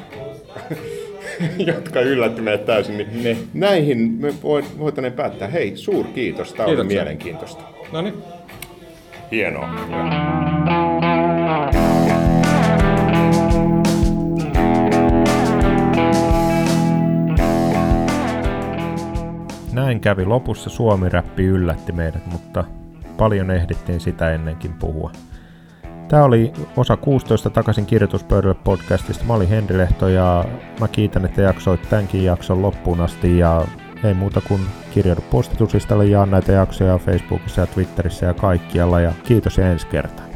<laughs> jotka yllätti meidät täysin, niin ne. näihin me voitaneen päättää. Hei, suur kiitos. Tämä oli mielenkiintoista. No niin. Hienoa. Näin kävi lopussa Suomi-räppi yllätti meidät, mutta paljon ehdittiin sitä ennenkin puhua. Tämä oli osa 16 takaisin kirjoituspöydälle podcastista. Mä olin Henri Lehto ja mä kiitän, että jaksoit tämänkin jakson loppuun asti ja ei muuta kuin kirjaudu postitusistalle, jaa näitä jaksoja Facebookissa ja Twitterissä ja kaikkialla ja kiitos ja ensi kertaa.